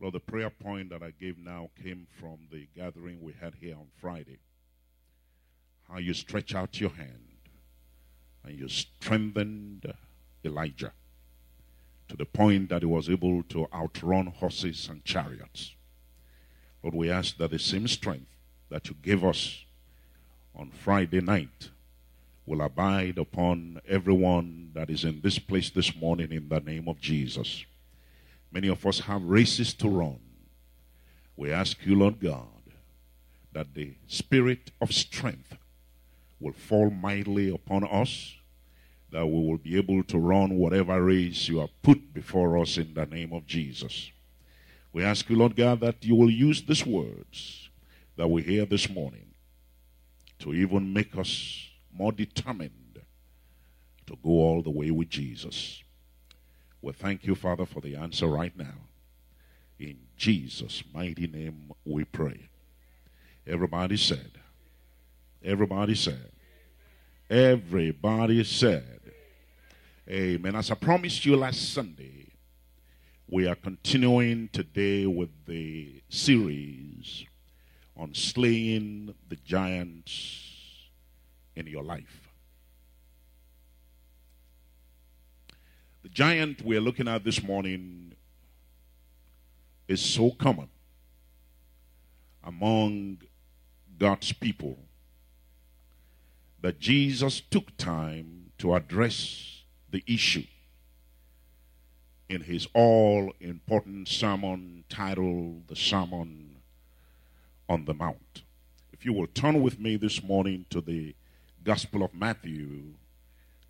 Lord, the prayer point that I gave now came from the gathering we had here on Friday. How you stretch out your hand and you strengthened Elijah to the point that he was able to outrun horses and chariots. Lord, we ask that the same strength that you gave us on Friday night will abide upon everyone that is in this place this morning in the name of Jesus. Many of us have races to run. We ask you, Lord God, that the spirit of strength will fall mightily upon us, that we will be able to run whatever race you have put before us in the name of Jesus. We ask you, Lord God, that you will use these words that we hear this morning to even make us more determined to go all the way with Jesus. We thank you, Father, for the answer right now. In Jesus' mighty name we pray. Everybody said, everybody said, everybody said, Amen. As I promised you last Sunday, we are continuing today with the series on slaying the giants in your life. The giant we're looking at this morning is so common among God's people that Jesus took time to address the issue in his all important sermon titled The Sermon on the Mount. If you will turn with me this morning to the Gospel of Matthew,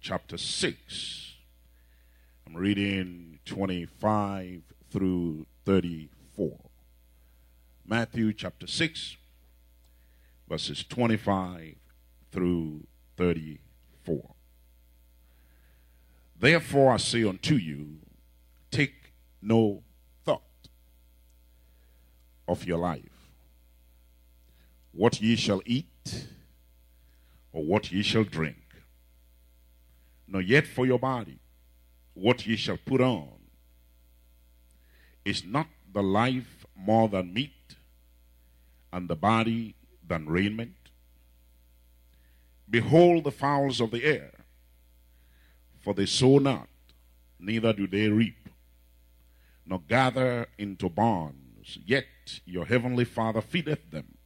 chapter 6. I'm reading 25 through 34. Matthew chapter 6, verses 25 through 34. Therefore I say unto you, take no thought of your life, what ye shall eat, or what ye shall drink, nor yet for your body, what ye shall put on. Is not the life more than meat, and the body than raiment? Behold the fowls of the air, for they sow not, neither do they reap, nor gather into barns, yet your heavenly Father feedeth them.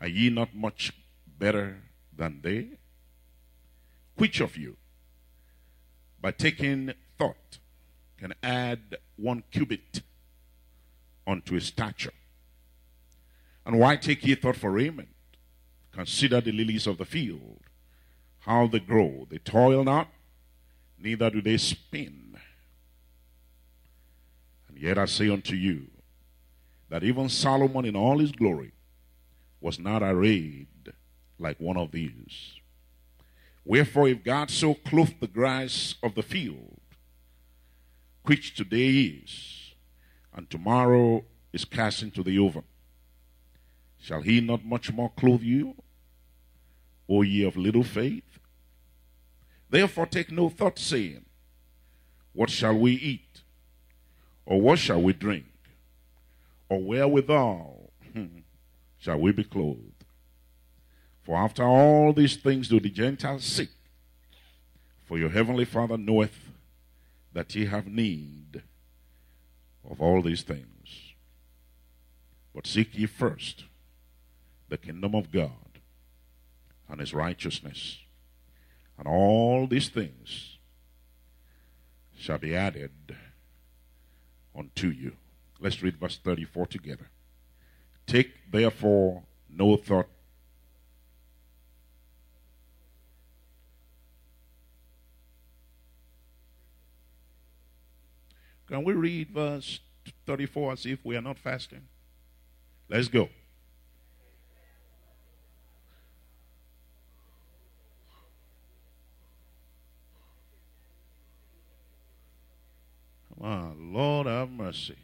Are ye not much better than they? Which of you, by taking thought, can add one cubit unto his stature? And why take ye thought for raiment? Consider the lilies of the field, how they grow. They toil not, neither do they spin. And yet I say unto you, that even Solomon in all his glory was not arrayed like one of these. Wherefore, if God so clothed the grass of the field, which today is, and tomorrow is cast into the oven, shall he not much more clothe you, O ye of little faith? Therefore, take no thought, saying, What shall we eat? Or what shall we drink? Or wherewithal hmm, shall we be clothed? For after all these things do the Gentiles seek. For your heavenly Father knoweth that ye have need of all these things. But seek ye first the kingdom of God and his righteousness, and all these things shall be added unto you. Let's read verse 34 together. Take therefore no thought Can we read verse 34 as if we are not fasting? Let's go. Come on, Lord have mercy.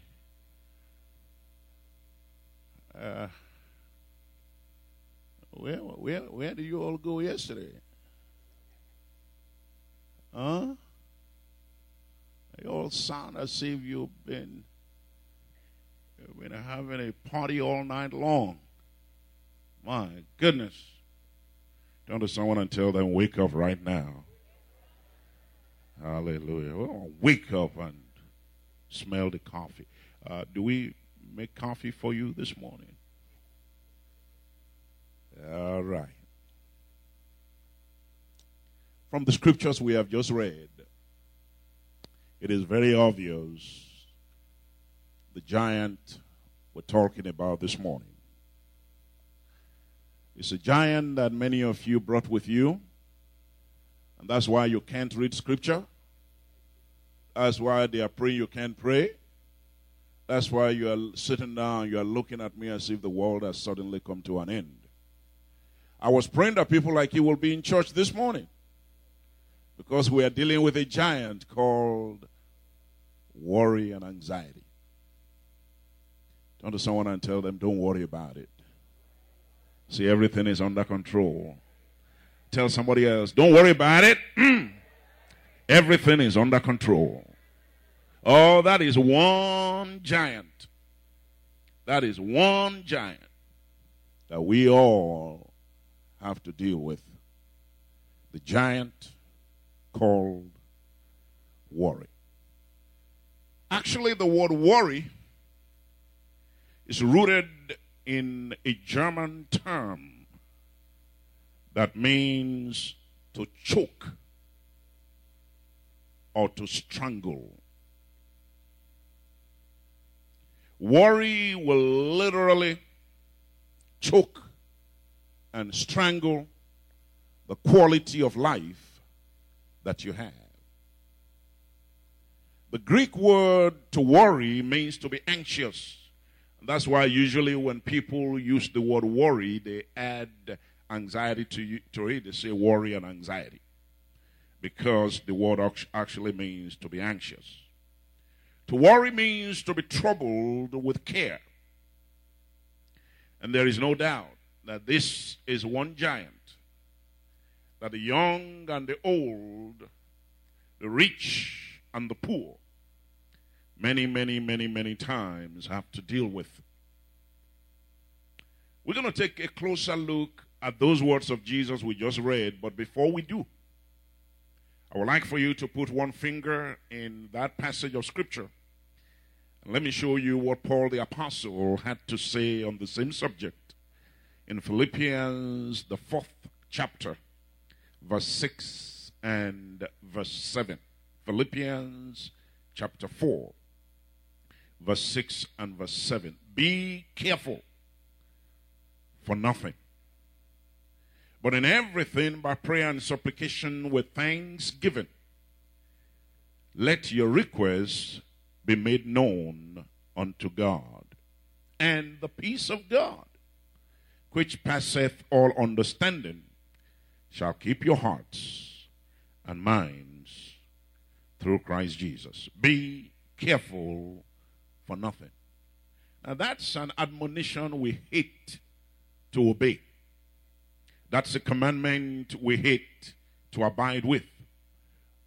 Uh, where, where, where did you all go yesterday? Huh? You all sound as if you've been We've been having a party all night long. My goodness. Turn to someone and tell them, wake up right now. Hallelujah. Wake up and smell the coffee. Uh, do we make coffee for you this morning? All right. From the scriptures we have just read, it is very obvious the giant we're talking about this morning. It's a giant that many of you brought with you, and that's why you can't read scripture. That's why they are praying you can't pray. That's why you are sitting down, you are looking at me as if the world has suddenly come to an end. I was praying that people like you will be in church this morning because we are dealing with a giant called worry and anxiety. Turn to someone and tell them, don't worry about it. See, everything is under control. Tell somebody else, don't worry about it. everything is under control. Oh, that is one giant. That is one giant that we all have to deal with. The giant called worry. Actually, the word worry is rooted in a German term that means to choke or to strangle. Worry will literally choke and strangle the quality of life that you have. The Greek word to worry means to be anxious. That's why usually when people use the word worry, they add anxiety to, to it. They say worry and anxiety because the word actually means to be anxious. To worry means to be troubled with care. And there is no doubt that this is one giant that the young and the old, the rich and the poor, many, many, many, many times have to deal with. We're going to take a closer look at those words of Jesus we just read, but before we do, I would like for you to put one finger in that passage of Scripture. Let me show you what Paul the Apostle had to say on the same subject in Philippians, the fourth chapter, verse 6 and verse 7. Philippians chapter 4, verse 6 and verse 7. Be careful for nothing. But in everything, by prayer and supplication with thanksgiving, let your requests be made known unto God. And the peace of God, which passeth all understanding, shall keep your hearts and minds through Christ Jesus. Be careful for nothing. Now, that's an admonition we hate to obey. That's a commandment we hate to abide with.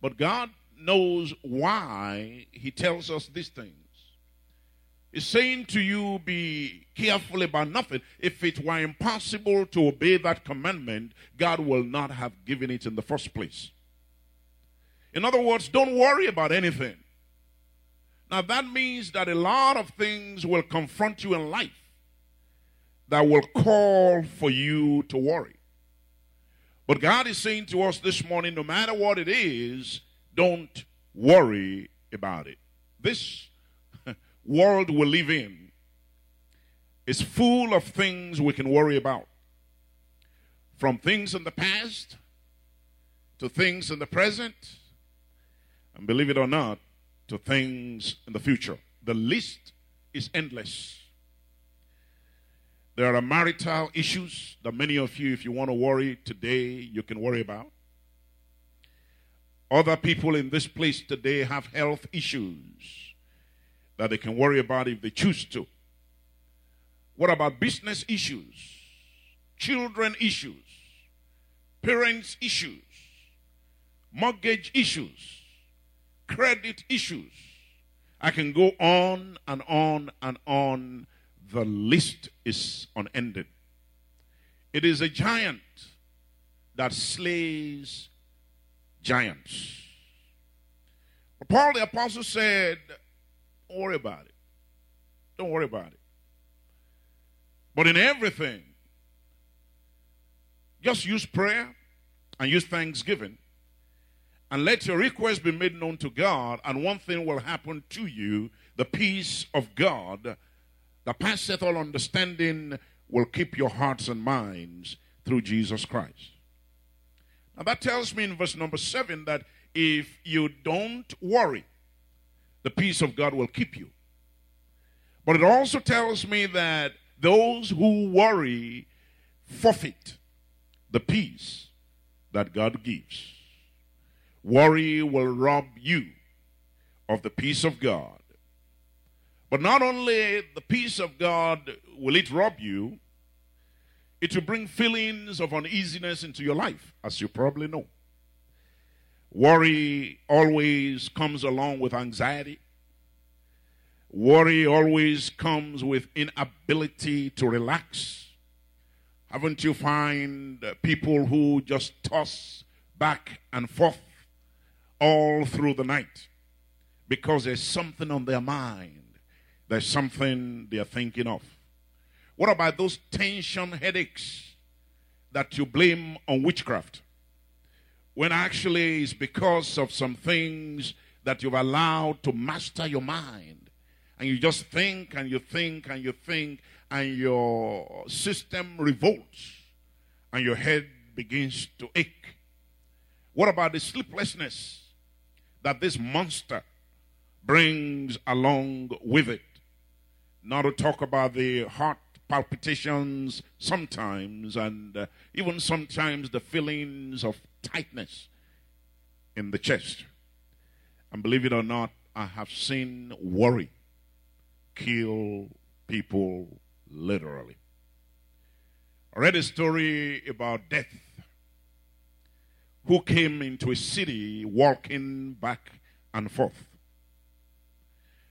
But God knows why He tells us these things. He's saying to you, be careful about nothing. If it were impossible to obey that commandment, God will not have given it in the first place. In other words, don't worry about anything. Now, that means that a lot of things will confront you in life that will call for you to worry. But God is saying to us this morning no matter what it is, don't worry about it. This world we live in is full of things we can worry about. From things in the past to things in the present, and believe it or not, to things in the future. The list is endless. There are marital issues that many of you, if you want to worry today, you can worry about. Other people in this place today have health issues that they can worry about if they choose to. What about business issues, children issues, parents issues, mortgage issues, credit issues, I can go on and on and on. The list is unending. It is a giant that slays giants. But Paul the Apostle said, Don't worry about it. Don't worry about it. But in everything, just use prayer and use thanksgiving and let your request be made known to God, and one thing will happen to you the peace of God that passeth all understanding will keep your hearts and minds through Jesus Christ. Now, that tells me in verse number seven that if you don't worry, the peace of God will keep you. But it also tells me that those who worry forfeit the peace that God gives. Worry will rob you of the peace of God. But not only the peace of God will it rob you, it will bring feelings of uneasiness into your life, as you probably know. Worry always comes along with anxiety. Worry always comes with inability to relax. Haven't you find people who just toss back and forth all through the night because there's something on their mind. There's something they're thinking of. What about those tension headaches that you blame on witchcraft? When actually it's because of some things that you've allowed to master your mind. And you just think and you think and you think, and your system revolts, and your head begins to ache. What about the sleeplessness that this monster brings along with it. Not to talk about the heart palpitations sometimes, and uh, even sometimes the feelings of tightness in the chest. And believe it or not, I have seen worry kill people literally. I read a story about death who came into a city walking back and forth.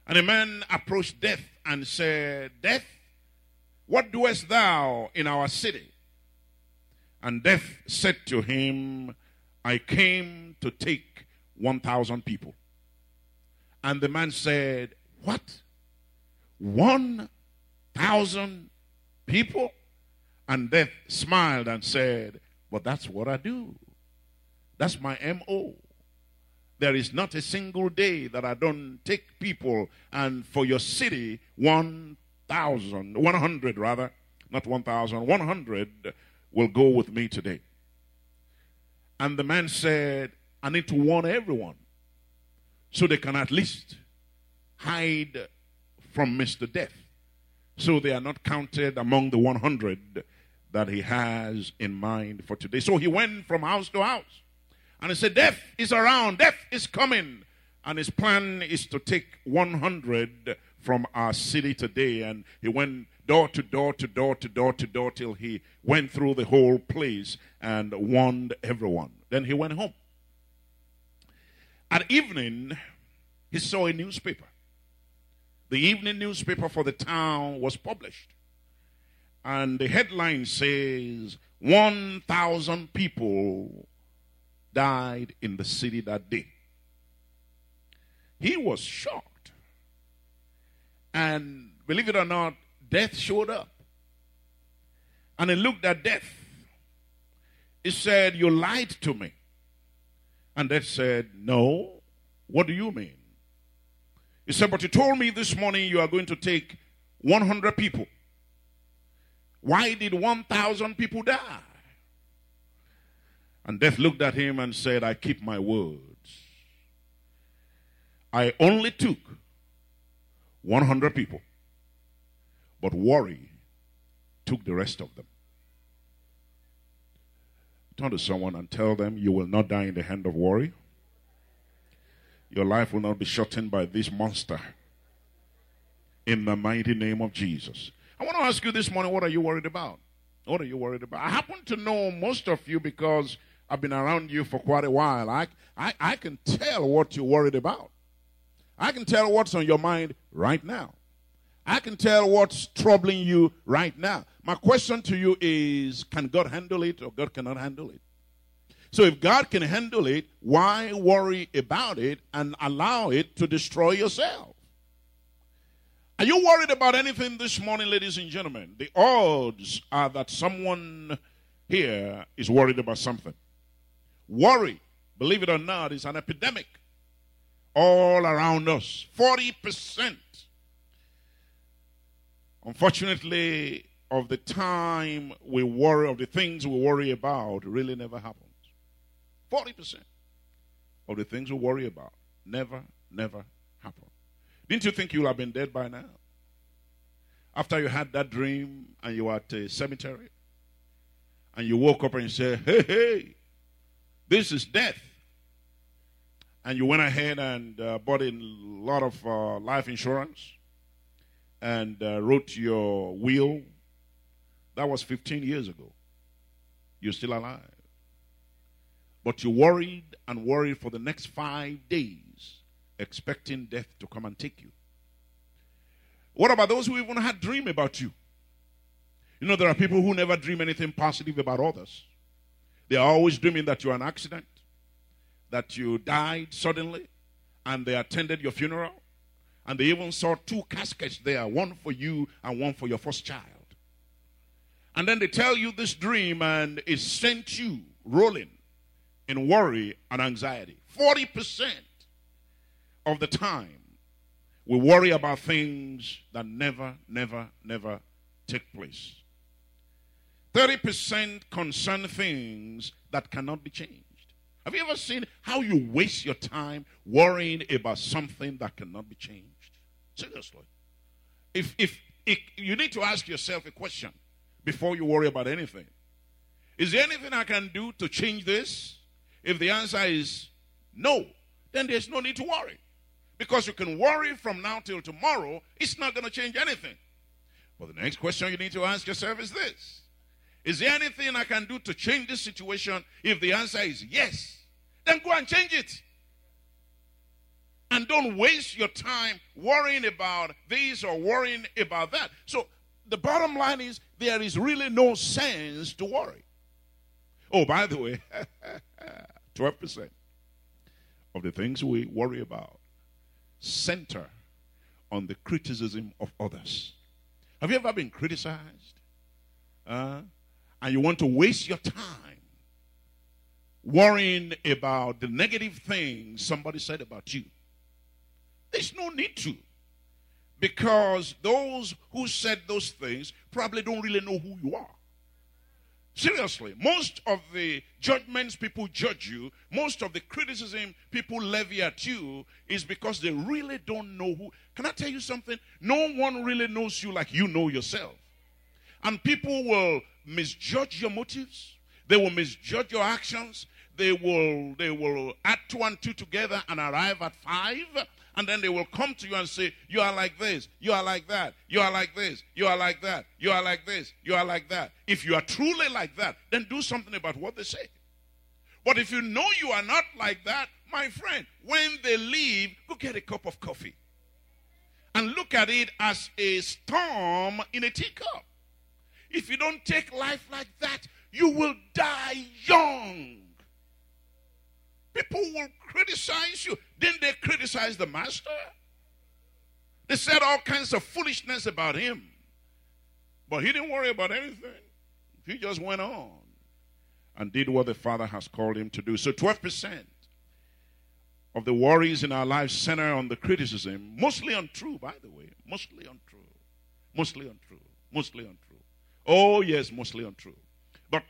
And a man approached death and said, Death, what doest thou in our city? And death said to him, I came to take 1,000 people. And the man said, What? 1,000 people? And death smiled and said, But that's what I do. That's my MO. There is not a single day that I don't take people and for your city, 1,000, 100 rather, not 1,000, 100 will go with me today. And the man said, I need to warn everyone so they can at least hide from Mr. Death. So they are not counted among the 100 that he has in mind for today. So he went from house to house and he said, Death is around, death is coming. And his plan is to take 100 from our city today. And he went door to door to door to door to door till he went through the whole place and warned everyone. Then he went home. At evening, he saw a newspaper. The evening newspaper for the town was published. And the headline says 1,000 people died in the city that day. He was shocked. And believe it or not, death showed up. And he looked at death. He said, You lied to me. And death said, No. What do you mean? He said, But you told me this morning you are going to take 100 people. Why did 1,000 people die? And death looked at him and said, I keep my words. I only took 100 people, but worry took the rest of them. Turn to someone and tell them you will not die in the hand of worry. Your life will not be shortened by this monster. In the mighty name of Jesus. I want to ask you this morning what are you worried about? What are you worried about? I happen to know most of you because I've been around you for quite a while. I, I, I can tell what you're worried about. I can tell what's on your mind right now. I can tell what's troubling you right now. My question to you is can God handle it or God cannot handle it? So if God can handle it, why worry about it and allow it to destroy yourself? Are you worried about anything this morning, ladies and gentlemen? The odds are that someone here is worried about something. Worry, believe it or not, is an epidemic all around us. 40%. Unfortunately, of the time we worry, of the things we worry about, really never happens. 40% of the things we worry about never, never happen. Didn't you think you would have been dead by now? After you had that dream and you were at a cemetery, and you woke up and you said, Hey, hey, this is death. And you went ahead and uh, bought in a lot of uh, life insurance and uh, wrote your will. That was 15 years ago. You're still alive. But you worried and worried for the next five days, expecting death to come and take you. What about those who even had dream about you? You know, there are people who never dream anything positive about others. They are always dreaming that you're an accident, that you died suddenly, and they attended your funeral, and they even saw two caskets there, one for you and one for your first child. And then they tell you this dream, and it sent you rolling in worry and anxiety. 40% of the time, we worry about things that never, never, never take place. 30% concern things that cannot be changed. Have you ever seen how you waste your time worrying about something that cannot be changed? Seriously. If, if, if you need to ask yourself a question before you worry about anything. Is there anything I can do to change this? If the answer is no, then there's no need to worry. Because you can worry from now till tomorrow, it's not going to change anything. But the next question you need to ask yourself is this Is there anything I can do to change this situation? If the answer is yes, then go and change it. And don't waste your time worrying about this or worrying about that. So the bottom line is there is really no sense to worry. Oh, by the way, 12% of the things we worry about center on the criticism of others. Have you ever been criticized? Uh, and you want to waste your time worrying about the negative things somebody said about you? There's no need to. Because those who said those things probably don't really know who you are. Seriously, most of the judgments people judge you, most of the criticism people levy at you is because they really don't know who. Can I tell you something? No one really knows you like you know yourself. And people will misjudge your motives, they will misjudge your actions, they will they will add two and two together and arrive at five and then they will come to you and say, You are like this, you are like that, you are like this, you are like that, you are like this, you are like that. If you are truly like that, then do something about what they say. But if you know you are not like that, my friend, when they leave, go get a cup of coffee. And look at it as a storm in a teacup. If you don't take life like that, you will die young. People will criticize you. Didn't they criticize the master? They said all kinds of foolishness about him. But he didn't worry about anything. He just went on and did what the Father has called him to do. So 12% of the worries in our lives center on the criticism, mostly untrue, by the way. Mostly untrue. Mostly untrue. Mostly untrue. Oh, yes, mostly untrue. But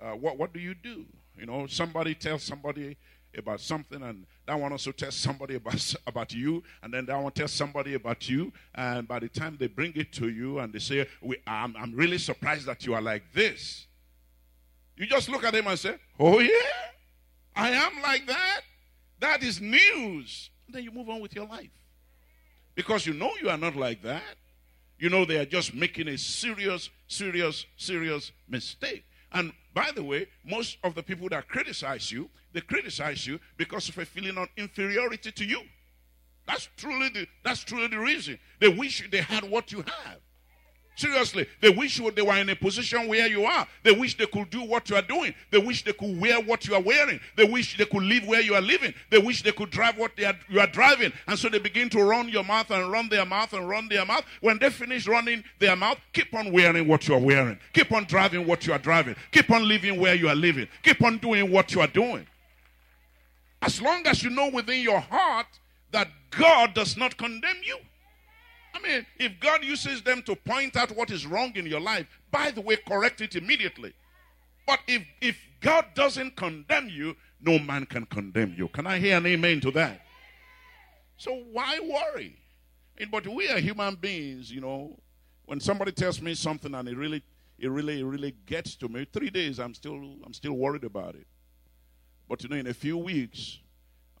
uh, what, what do you do? You know, somebody tells somebody about something, and that one also tells somebody about, about you, and then that one tells somebody about you. And by the time they bring it to you and they say, we, I'm, I'm really surprised that you are like this, you just look at them and say, Oh, yeah, I am like that. That is news. And then you move on with your life. Because you know you are not like that. You know they are just making a serious, serious, serious mistake. And by the way, most of the people that criticize you, they criticize you because of a feeling of inferiority to you. That's truly the, that's truly the reason. They wish they had what you have. Seriously, they wish they were in a position where you are. They wish they could do what you are doing. They wish they could wear what you are wearing. They wish they could live where you are living. They wish they could drive what are, you are driving. And so they begin to run your mouth and run their mouth and run their mouth. When they finish running their mouth, keep on wearing what you are wearing. Keep on driving what you are driving. Keep on living where you are living. Keep on doing what you are doing. As long as you know within your heart that God does not condemn you. I mean, if God uses them to point out what is wrong in your life, by the way, correct it immediately. But if, if God doesn't condemn you, no man can condemn you. Can I hear an amen to that? So why worry? But we are human beings, you know. When somebody tells me something and it really, it really, it really gets to me, three days I'm still, I'm still worried about it. But you know, in a few weeks,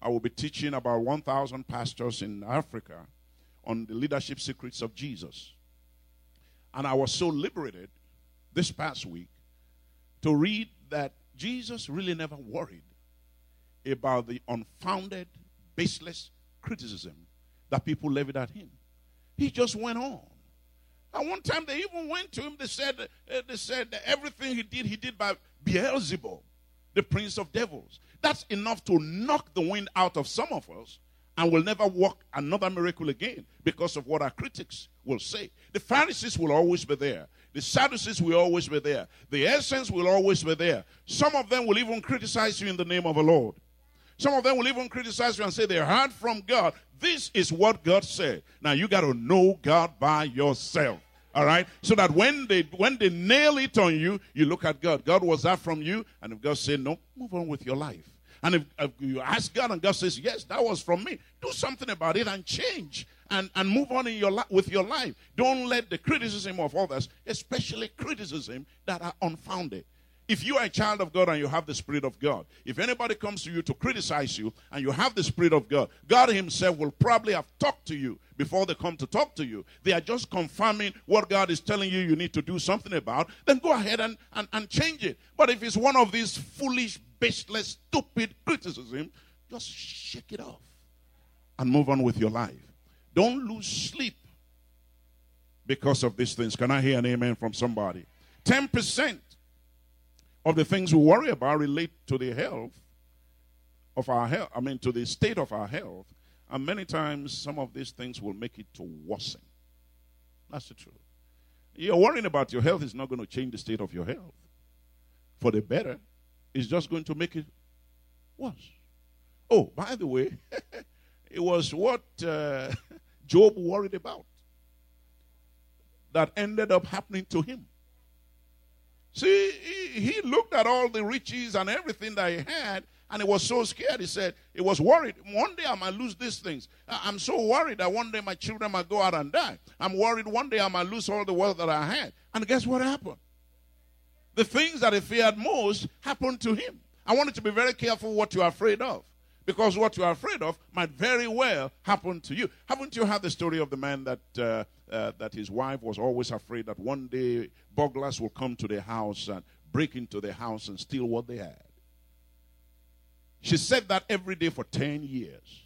I will be teaching about 1,000 pastors in Africa on the leadership secrets of Jesus. And I was so liberated this past week to read that Jesus really never worried about the unfounded, baseless criticism that people levied at him. He just went on. At one time they even went to him. They said, uh, they said that everything he did, he did by Beelzebub, the prince of devils. That's enough to knock the wind out of some of us and will never work another miracle again because of what our critics will say. The Pharisees will always be there. The Sadducees will always be there. The Essenes will always be there. Some of them will even criticize you in the name of the Lord. Some of them will even criticize you and say they heard from God. This is what God said. Now you got to know God by yourself. All right? So that when they when they nail it on you, you look at God. God, was that from you? And if God said no, move on with your life. And if, if, you ask God and God says, Yes, that was from me, do something about it and change and, and move on in your li- with your life. Don't let the criticism of others, especially criticism that are unfounded. If you are a child of God and you have the Spirit of God, if anybody comes to you to criticize you and you have the Spirit of God, God Himself will probably have talked to you before they come to talk to you. They are just confirming what God is telling you you need to do something about. Then go ahead and, and, and change it. But if it's one of these foolish baseless, stupid criticism, just shake it off and move on with your life. Don't lose sleep because of these things. Can I hear an amen from somebody? 10% of the things we worry about relate to the health of our health, I mean, to the state of our health. And many times, some of these things will make it to worsen. That's the truth. You're worrying about your health is not going to change the state of your health for the better is just going to make it worse. Oh, by the way, it was what uh, Job worried about that ended up happening to him. See, he, he, looked at all the riches and everything that he had, and he was so scared. He said, he was worried. One day I might lose these things. I'm so worried that one day my children might go out and die. I'm worried one day I might lose all the wealth that I had. And guess what happened? The things that he feared most happened to him. I want you to be very careful what you are afraid of. Because what you are afraid of might very well happen to you. Haven't you heard the story of the man that uh, uh, that his wife was always afraid that one day burglars will come to their house and break into their house and steal what they had? She said that every day for 10 years.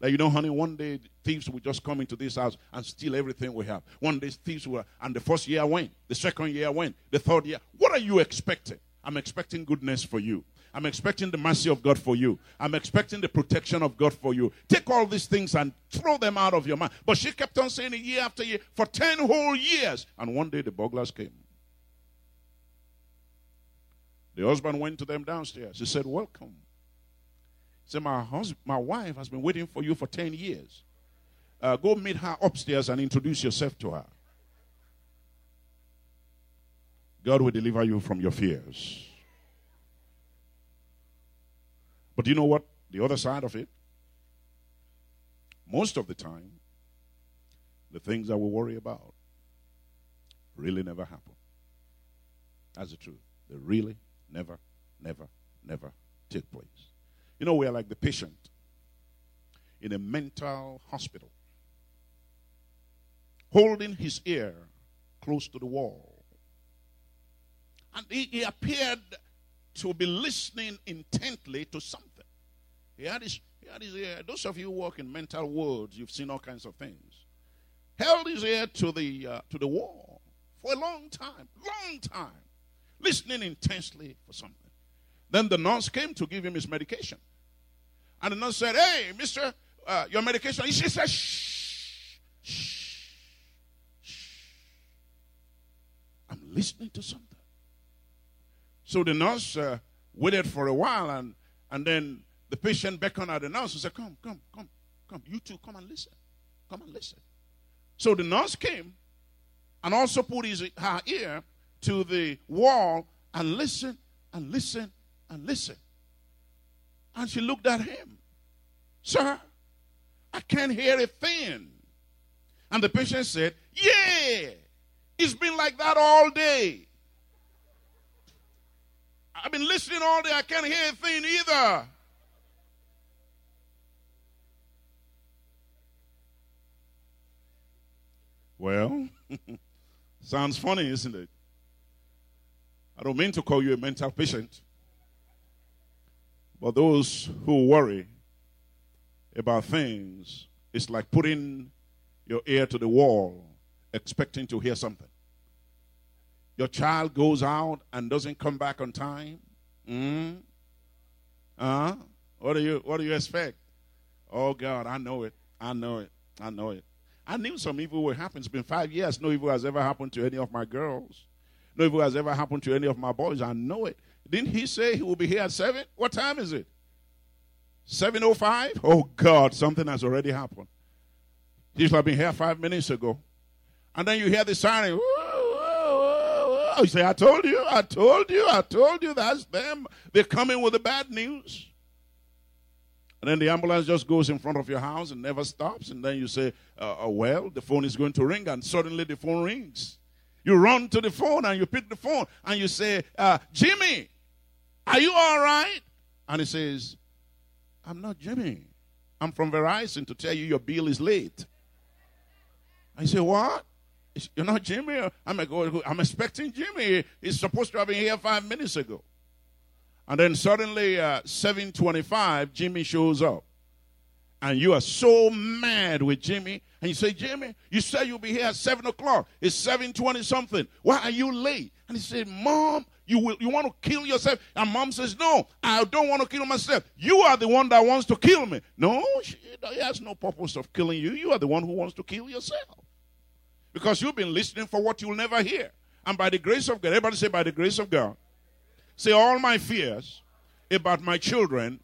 That, you know, honey, one day thieves will just come into this house and steal everything we have. One day thieves will, and the first year went, the second year went, the third year. What are you expecting? I'm expecting goodness for you. I'm expecting the mercy of God for you. I'm expecting the protection of God for you. Take all these things and throw them out of your mind. But she kept on saying it year after year for 10 whole years. And one day the burglars came. The husband went to them downstairs. He said, Welcome. Say, my husband, my wife has been waiting for you for 10 years. Uh, go meet her upstairs and introduce yourself to her. God will deliver you from your fears. But you know what? The other side of it, most of the time, the things that we worry about really never happen. That's the truth. They really never, never, never take place. You know, we are like the patient in a mental hospital, holding his ear close to the wall. And he, he appeared to be listening intently to something. He had his, he had his ear. Those of you who work in mental wards, you've seen all kinds of things. Held his ear to the uh, to the wall for a long time, long time, listening intensely for something. Then the nurse came to give him his medication, and the nurse said, "Hey, Mister, uh, your medication." She said, "Shh, shh, shh. I'm listening to something." So the nurse uh, waited for a while, and and then the patient beckoned at the nurse and said, Come, come, come, come. You two, come and listen. Come and listen. So the nurse came and also put his, her ear to the wall and listened and listened and listened. And she looked at him. Sir, I can't hear a thing. And the patient said, Yeah, it's been like that all day. I've been listening all day. I can't hear a thing either. Well, sounds funny, isn't it? I don't mean to call you a mental patient. But those who worry about things, it's like putting your ear to the wall, expecting to hear something. Your child goes out and doesn't come back on time. Mm? Uh, what do you what do you expect? Oh God, I know it. I know it. I know it. I knew some evil would happen. It's been five years. No evil has ever happened to any of my girls. No evil has ever happened to any of my boys. I know it. Didn't he say he will be here at 7? What time is it? 7.05? Oh, God, something has already happened. He should have been here five minutes ago. And then you hear the siren. You say, I told you, I told you, I told you, that's them. They're coming with the bad news. And then the ambulance just goes in front of your house and never stops. And then you say, uh, uh, Well, the phone is going to ring. And suddenly the phone rings. You run to the phone and you pick the phone and you say, uh, Jimmy, are you all right? And he says, I'm not Jimmy. I'm from Verizon to tell you your bill is late. I say, What? You're not Jimmy? I'm, like, I'm expecting Jimmy. He's supposed to have been here five minutes ago. And then suddenly, uh, 725, Jimmy shows up. And you are so mad with Jimmy. And you say, Jimmy, you said you'll be here at 7 o'clock. It's 720 something. Why are you late? And he said, Mom, you, will, you want to kill yourself? And mom says, No, I don't want to kill myself. You are the one that wants to kill me. No, she, he has no purpose of killing you. You are the one who wants to kill yourself. Because you've been listening for what you'll never hear. And by the grace of God, everybody say, By the grace of God, Say, all my fears about my children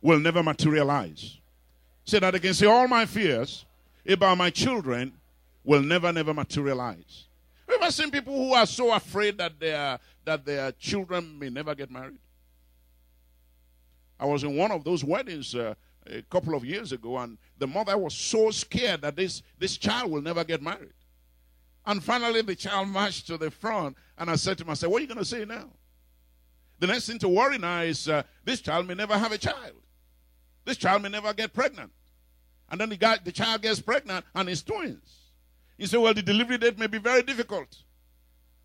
will never materialize. Say that again. Say, all my fears about my children will never, never materialize. Have you ever seen people who are so afraid that their, that their children may never get married? I was in one of those weddings uh, a couple of years ago, and the mother was so scared that this, this child will never get married. And finally, the child marched to the front, and I said to said, What are you going to say now? The next thing to worry now is uh, this child may never have a child. This child may never get pregnant. And then the, guy, the child gets pregnant and it's twins. You say, well, the delivery date may be very difficult.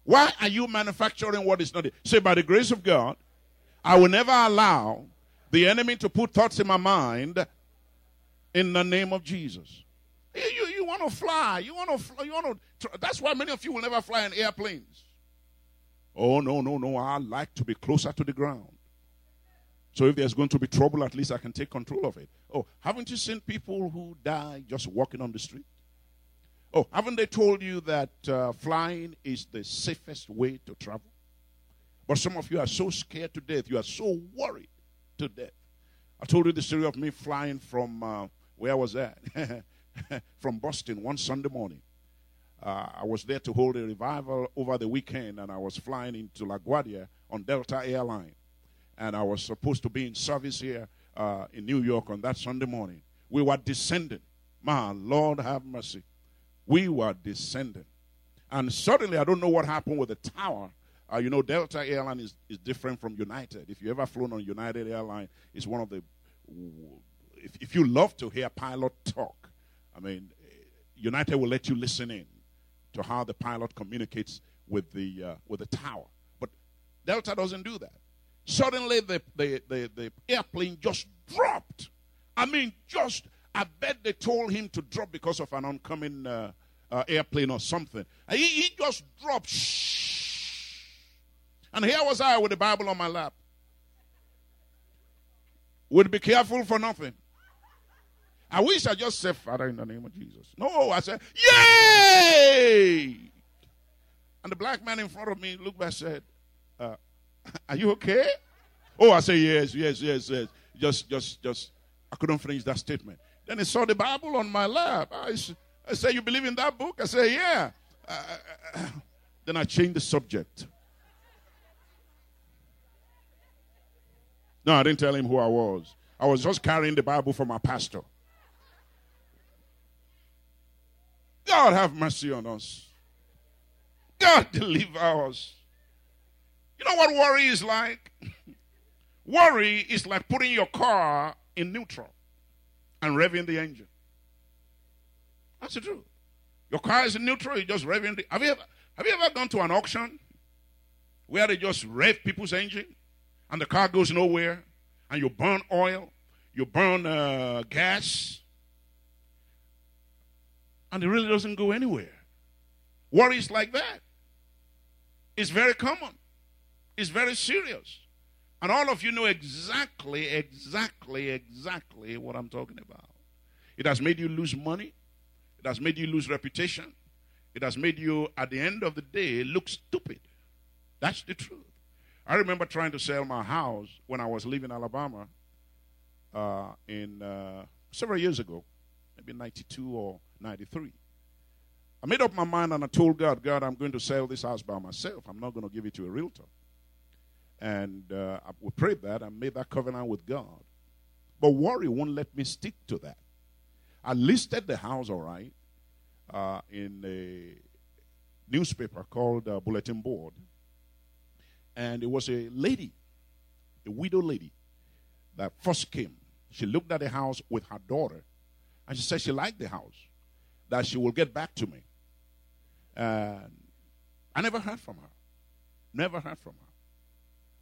Why are you manufacturing what is not? Say, by the grace of God, I will never allow the enemy to put thoughts in my mind in the name of Jesus. You, you, you want to fly. You want to fly. You want to. That's why many of you will never fly in airplanes. Oh, no, no, no. I like to be closer to the ground. So if there's going to be trouble, at least I can take control of it. Oh, haven't you seen people who die just walking on the street? Oh, haven't they told you that uh, flying is the safest way to travel? But some of you are so scared to death. You are so worried to death. I told you the story of me flying from uh, where was at, from Boston one Sunday morning. Uh, I was there to hold a revival over the weekend, and I was flying into LaGuardia on Delta Airline. And I was supposed to be in service here uh, in New York on that Sunday morning. We were descending. My Lord have mercy. We were descending. And suddenly, I don't know what happened with the tower. Uh, you know, Delta Airline is, is different from United. If you ever flown on United Airline, it's one of the. If, if you love to hear pilot talk, I mean, United will let you listen in to how the pilot communicates with the, uh, with the tower. But Delta doesn't do that. Suddenly, the, the, the, the airplane just dropped. I mean, just, I bet they told him to drop because of an oncoming uh, uh, airplane or something. He, he just dropped. Shh. And here was I with the Bible on my lap. Would be careful for nothing. I wish I just said, Father, in the name of Jesus. No, I said, Yay! And the black man in front of me looked back and said, uh, Are you okay? Oh, I said, Yes, yes, yes, yes. Just, just, just, I couldn't finish that statement. Then he saw the Bible on my lap. I, I said, You believe in that book? I said, Yeah. Uh, then I changed the subject. No, I didn't tell him who I was. I was just carrying the Bible for my pastor. God have mercy on us. God deliver us. You know what worry is like? worry is like putting your car in neutral and revving the engine. That's the truth. Your car is in neutral, you just revving the have you ever have you ever gone to an auction where they just rev people's engine and the car goes nowhere and you burn oil, you burn uh, gas, and it really doesn't go anywhere. Worries like that. It's very common. It's very serious. And all of you know exactly, exactly, exactly what I'm talking about. It has made you lose money. It has made you lose reputation. It has made you, at the end of the day, look stupid. That's the truth. I remember trying to sell my house when I was leaving Alabama uh, in uh, several years ago, maybe 92 or 93. I made up my mind and I told God, God, I'm going to sell this house by myself. I'm not going to give it to a realtor. And uh, we prayed that and made that covenant with God. But worry won't let me stick to that. I listed the house, all right, uh, in a newspaper called uh, Bulletin Board. And it was a lady, a widow lady, that first came. She looked at the house with her daughter, and she said she liked the house, that she will get back to me. And I never heard from her. Never heard from her.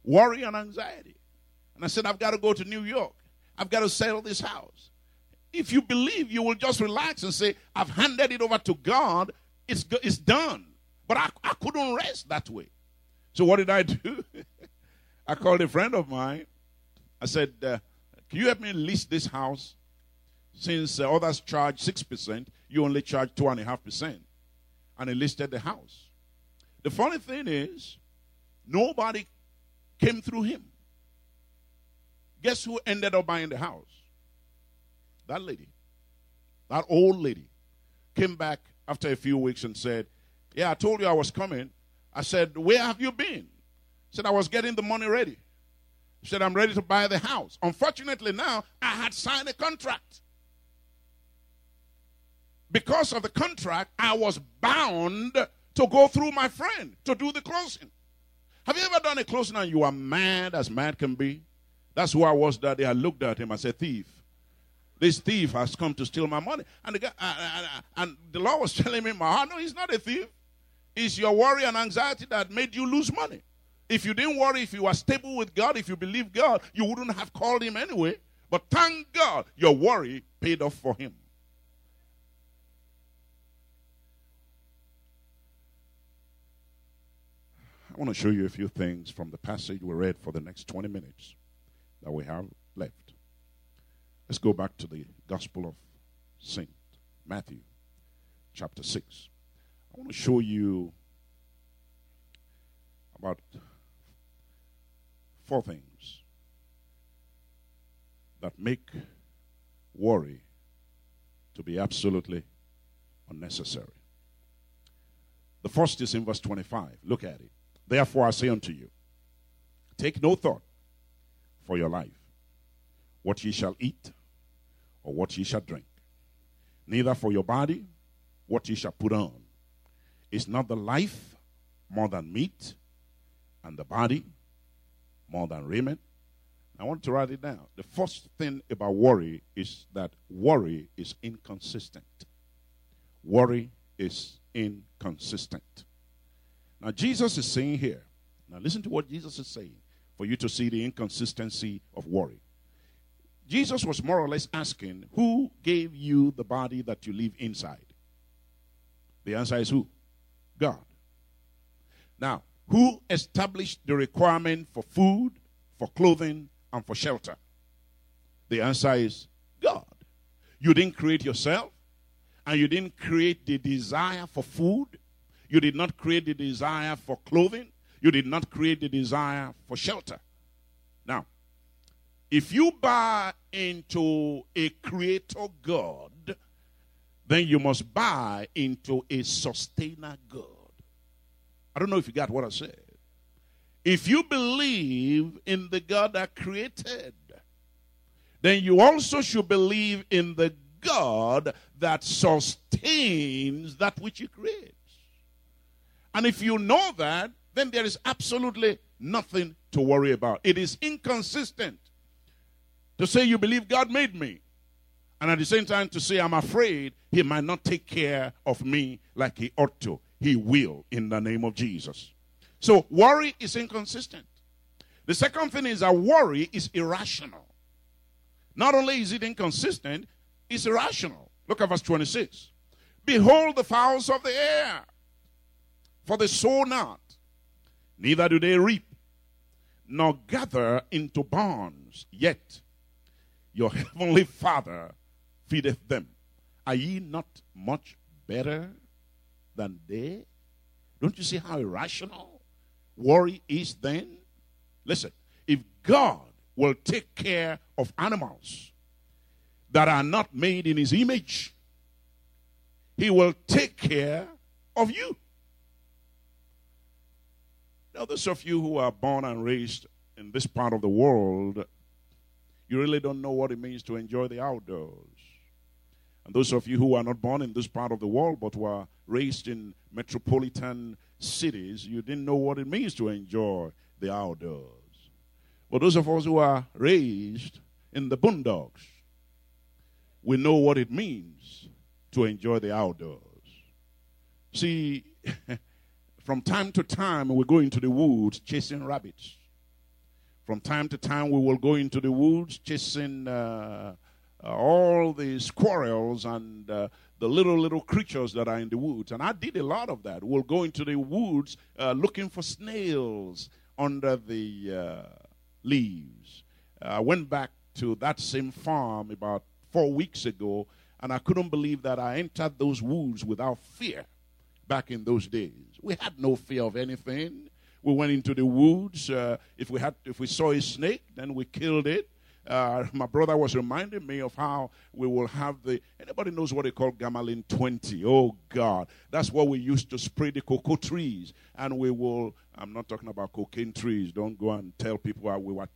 Worry and anxiety. And I said, I've got to go to New York. I've got to sell this house. If you believe, you will just relax and say, I've handed it over to God. It's, it's done. But I, I couldn't rest that way. So what did I do? I called a friend of mine. I said, uh, Can you help me list this house? Since uh, others charge 6%, you only charge 2.5% and he listed the house. The funny thing is, nobody came through him. Guess who ended up buying the house? That lady. That old lady came back after a few weeks and said, Yeah, I told you I was coming. I said, Where have you been? said, I was getting the money ready. said, I'm ready to buy the house. Unfortunately, now I had signed a contract because of the contract, I was bound to go through my friend to do the closing. Have you ever done a closing and you are mad as mad can be? That's who I was that day. I looked at him. I said, Thief. This thief has come to steal my money. And the, guy, uh, uh, uh and the Lord was telling me, my heart, no, he's not a thief. It's your worry and anxiety that made you lose money. If you didn't worry, if you were stable with God, if you believe God, you wouldn't have called him anyway. But thank God your worry paid off for him. Want to show you a few things from the passage we read for the next 20 minutes that we have left. Let's go back to the Gospel of St. Matthew, chapter 6. I want to show you about four things that make worry to be absolutely unnecessary. The first is in verse 25. Look at it. Therefore, I say unto you, take no thought for your life, what ye shall eat, or what ye shall drink, neither for your body, what ye shall put on. Is not the life more than meat, and the body more than raiment? I want to write it down. The first thing about worry is that worry is inconsistent. Worry is inconsistent. Now, Jesus is saying here, now listen to what Jesus is saying for you to see the inconsistency of worry. Jesus was more or less asking, Who gave you the body that you live inside? The answer is who? God. Now, who established the requirement for food, for clothing, and for shelter? The answer is God. You didn't create yourself, and you didn't create the desire for food. You did not create the desire for clothing. You did not create the desire for shelter. Now, if you buy into a creator God, then you must buy into a sustainer God. I don't know if you got what I said. If you believe in the God that created, then you also should believe in the God that sustains that which you creates. And if you know that, then there is absolutely nothing to worry about. It is inconsistent to say you believe God made me, and at the same time to say I'm afraid He might not take care of me like He ought to. He will in the name of Jesus. So worry is inconsistent. The second thing is that worry is irrational. Not only is it inconsistent, it's irrational. Look at verse 26. Behold the fowls of the air, for they sow not, neither do they reap, nor gather into barns, yet your heavenly Father feedeth them. Are ye not much better than they? Don't you see how irrational worry is then? Listen, if God will take care of animals that are not made in his image, he will take care of you. Now, those of you who are born and raised in this part of the world, you really don't know what it means to enjoy the outdoors. And those of you who are not born in this part of the world but were raised in metropolitan cities, you didn't know what it means to enjoy the outdoors. But those of us who are raised in the boondocks, we know what it means to enjoy the outdoors. See, from time to time, we go into the woods chasing rabbits. From time to time, we will go into the woods chasing uh, uh, all the squirrels and uh, the little, little creatures that are in the woods. And I did a lot of that. We'll go into the woods looking for snails under the leaves. I went back to that same farm about four weeks ago, and I couldn't believe that I entered those woods without fear back in those days. We had no fear of anything. We went into the woods. Uh, if we had, if we saw a snake, then we killed it. Uh, my brother was reminding me of how we will have the anybody knows what they call Gammalin 20 oh god that's what we used to spray the cocoa trees and we will i'm not talking about cocaine trees don't go and tell people we were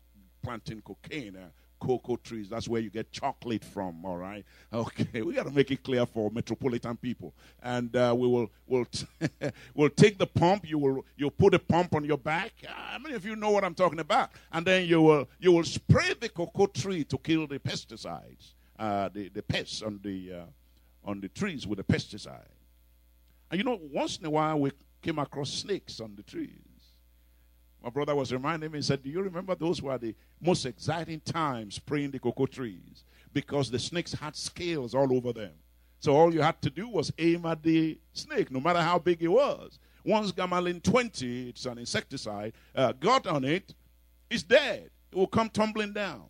planting cocaine uh, cocoa trees. That's where you get chocolate from, all right? Okay, we got to make it clear for metropolitan people. And uh, we will we'll, t- we'll take the pump, you will you'll put a pump on your back. How many of you know what I'm talking about? And then you will you will spray the cocoa tree to kill the pesticides, uh, the, the pests on the uh, on the trees with the pesticide. And you know, once in a while we came across snakes on the trees. My brother was reminding me, he said, Do you remember those were the most exciting times spraying the cocoa trees? Because the snakes had scales all over them. So all you had to do was aim at the snake, no matter how big it was. Once Gammalin 20, it's an insecticide, uh, got on it, it's dead. It will come tumbling down.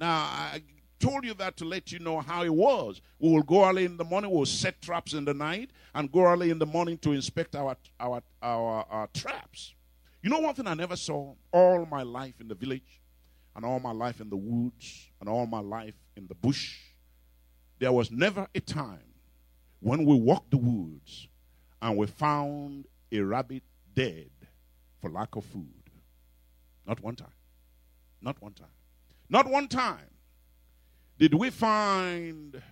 Now, I told you that to let you know how it was. We will go early in the morning, we'll set traps in the night, and go early in the morning to inspect our, our, our, our traps. You know one thing I never saw all my life in the village, and all my life in the woods, and all my life in the bush? There was never a time when we walked the woods and we found a rabbit dead for lack of food. Not one time. Not one time. Not one time did we find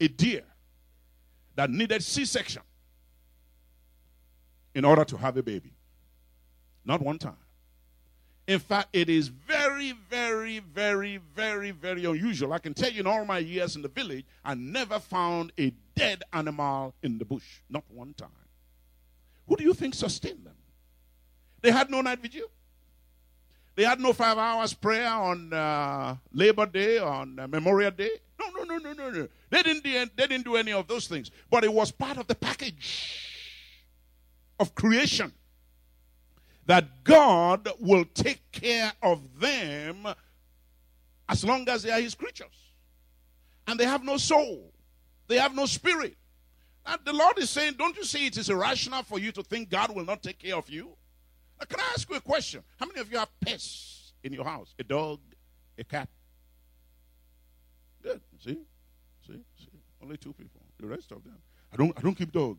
a deer that needed C section in order to have a baby. Not one time. In fact, it is very, very, very, very, very unusual. I can tell you in all my years in the village, I never found a dead animal in the bush. Not one time. Who do you think sustained them? They had no night vigil. They had no five hours prayer on uh, Labor Day, on uh, Memorial Day. No, no, no, no, no, no. They didn't, they didn't do any of those things. But it was part of the package of creation that God will take care of them as long as they are His creatures. And they have no soul, they have no spirit. And the Lord is saying, Don't you see it is irrational for you to think God will not take care of you? Now, can I ask you a question? How many of you have pets in your house? A dog, a cat? Good. See? See? See? Only two people. The rest of them. I don't I don't keep dog.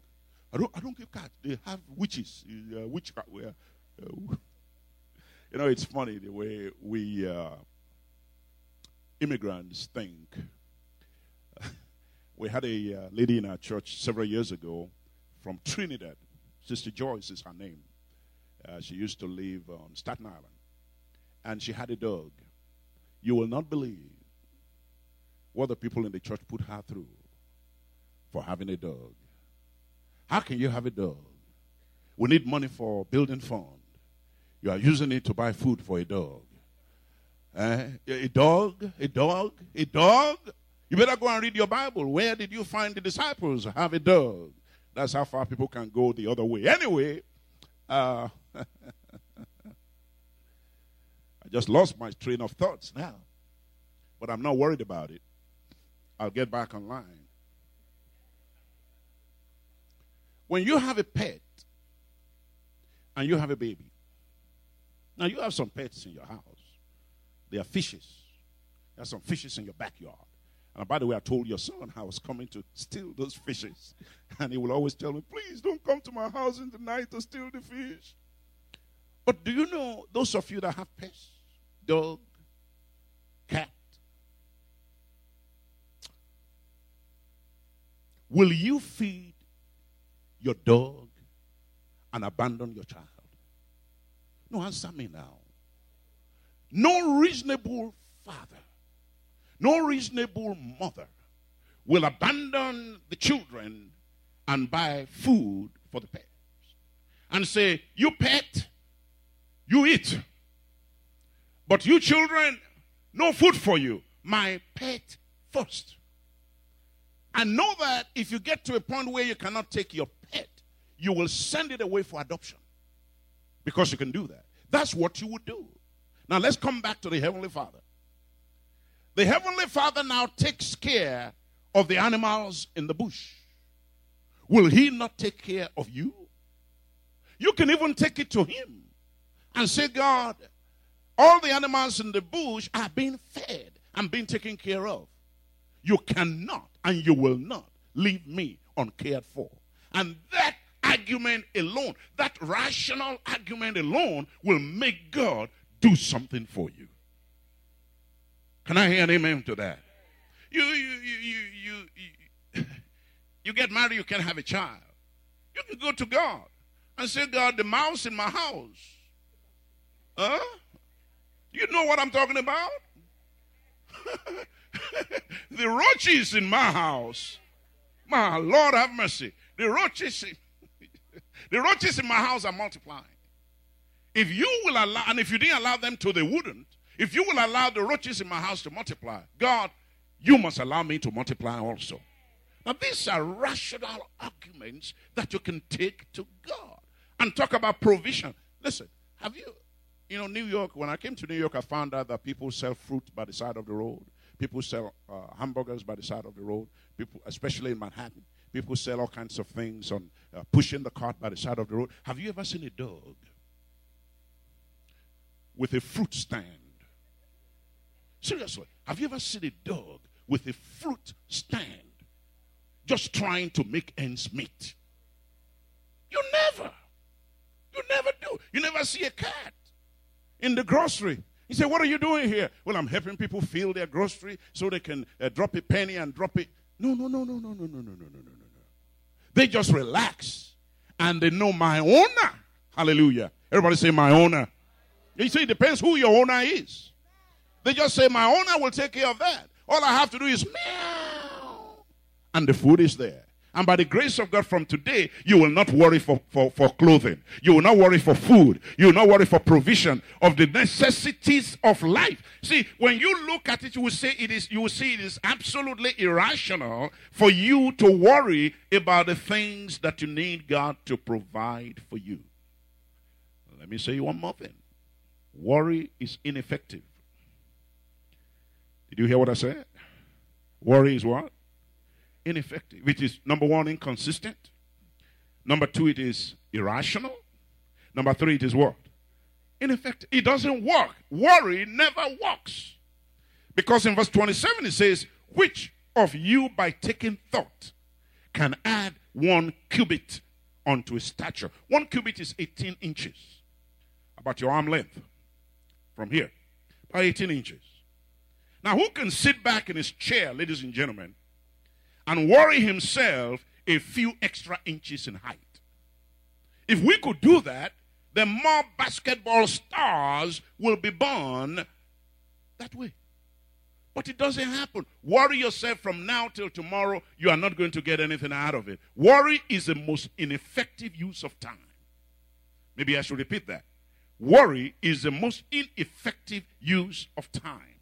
I don't I don't keep cat. They have witches. Uh, witch where uh, you know, it's funny the way we uh, immigrants think. we had a uh, lady in our church several years ago from Trinidad. Sister Joyce is her name. Uh, she used to live on Staten Island. And she had a dog. You will not believe what the people in the church put her through for having a dog. How can you have a dog? We need money for building fund. You are using it to buy food for a dog. Eh? A dog, a dog, a dog. You better go and read your Bible. Where did you find the disciples have a dog? That's how far people can go the other way. Anyway, uh, I just lost my train of thoughts now. But I'm not worried about it. I'll get back online. When you have a pet and you have a baby, now you have some pets in your house. They are fishes. There's some fishes in your backyard. And by the way, I told your son I was coming to steal those fishes. And he will always tell me, please don't come to my house in the night to steal the fish. But do you know those of you that have pets? Dog, cat. Will you feed your dog and abandon your child? No, answer me now. No reasonable father, no reasonable mother will abandon the children and buy food for the pets and say, You pet, you eat. But you children, no food for you. My pet first. And know that if you get to a point where you cannot take your pet, you will send it away for adoption. Because you can do that. That's what you would do. Now let's come back to the Heavenly Father. The Heavenly Father now takes care of the animals in the bush. Will He not take care of you? You can even take it to Him and say, God, all the animals in the bush are being fed and being taken care of. You cannot and you will not leave me uncared for. And that argument alone, that rational argument alone, will make God do something for you. Can I hear an amen to that? You, you, you, you, you, you, you get married, you can't have a child. You can go to God and say, God, the mouse in my house. Huh? You know what I'm talking about? the roaches in my house. My Lord have mercy. The roaches, the roaches in my house are multiplying. If you will allow, and if you didn't allow them to, they wouldn't. If you will allow the roaches in my house to multiply, God, you must allow me to multiply also. Now, these are rational arguments that you can take to God and talk about provision. Listen, have you, you know, New York, when I came to New York, I found out that people sell fruit by the side of the road. People sell uh, hamburgers by the side of the road. People, especially in Manhattan, people sell all kinds of things on uh, pushing the cart by the side of the road. Have you ever seen a dog with a fruit stand? Seriously, have you ever seen a dog with a fruit stand just trying to make ends meet? You never. You never do. You never see a cat in the grocery. He said, What are you doing here? Well, I'm helping people fill their grocery so they can uh, drop a penny and drop it. No, no, no, no, no, no, no, no, no, no, no. They just relax and they know my owner. Hallelujah. Everybody say, My owner. You see, it depends who your owner is. They just say, My owner will take care of that. All I have to do is meow. And the food is there. And by the grace of God, from today, you will not worry for, for, for clothing. You will not worry for food. You will not worry for provision of the necessities of life. See, when you look at it, you will say it is, you will see it is absolutely irrational for you to worry about the things that you need God to provide for you. Let me say one more thing. Worry is ineffective. Did you hear what I said? Worry is what? Ineffective. It is number one, inconsistent. Number two, it is irrational. Number three, it is what? Ineffective. It doesn't work. Worry never works. Because in verse 27 it says, Which of you by taking thought can add one cubit unto his stature? One cubit is 18 inches, about your arm length from here, about 18 inches. Now, who can sit back in his chair, ladies and gentlemen, and worry himself a few extra inches in height? If we could do that, then more basketball stars will be born that way. But it doesn't happen. Worry yourself from now till tomorrow, you are not going to get anything out of it. Worry is the most ineffective use of time. Maybe I should repeat that. Worry is the most ineffective use of time.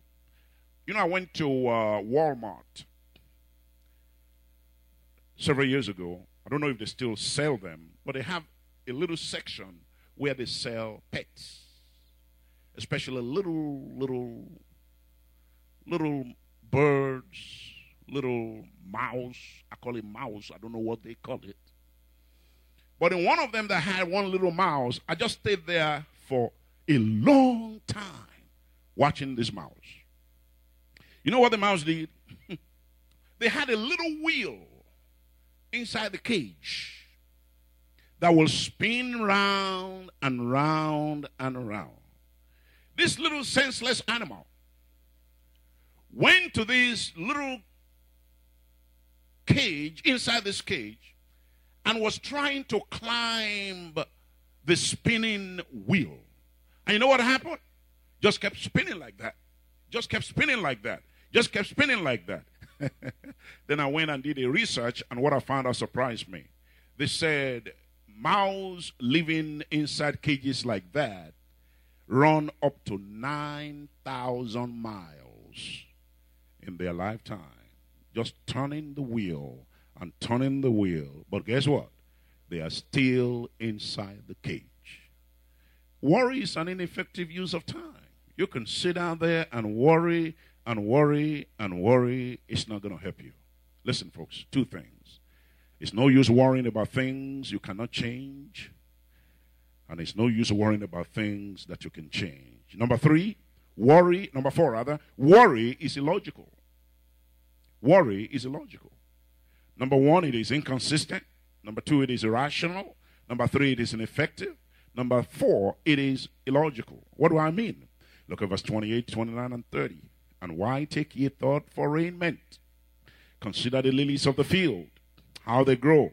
You know, I went to uh, Walmart several years ago. I don't know if they still sell them, but they have a little section where they sell pets, especially little, little, little birds, little mouse. I call it mouse. I don't know what they call it. But in one of them that had one little mouse, I just stayed there for a long time watching this mouse. You know what the mouse did? they had a little wheel inside the cage that will spin round and round and round. This little senseless animal went to this little cage, inside this cage, and was trying to climb the spinning wheel. And you know what happened? Just kept spinning like that. Just kept spinning like that. Just kept spinning like that. then I went and did a research, and what I found out surprised me. They said mouse living inside cages like that run up to 9,000 miles in their lifetime. Just turning the wheel and turning the wheel. But guess what? They are still inside the cage. Worry is an ineffective use of time. You can sit down there and worry and worry and worry, it's not going to help you. Listen, folks, two things. It's no use worrying about things you cannot change, and it's no use worrying about things that you can change. Number three, worry, number four, rather, worry is illogical. Worry is illogical. Number one, it is inconsistent. Number two, it is irrational. Number three, it is ineffective. Number four, it is illogical. What do I mean? Look at verse 28, 29, and 30. And why take ye thought for raiment? Consider the lilies of the field, how they grow.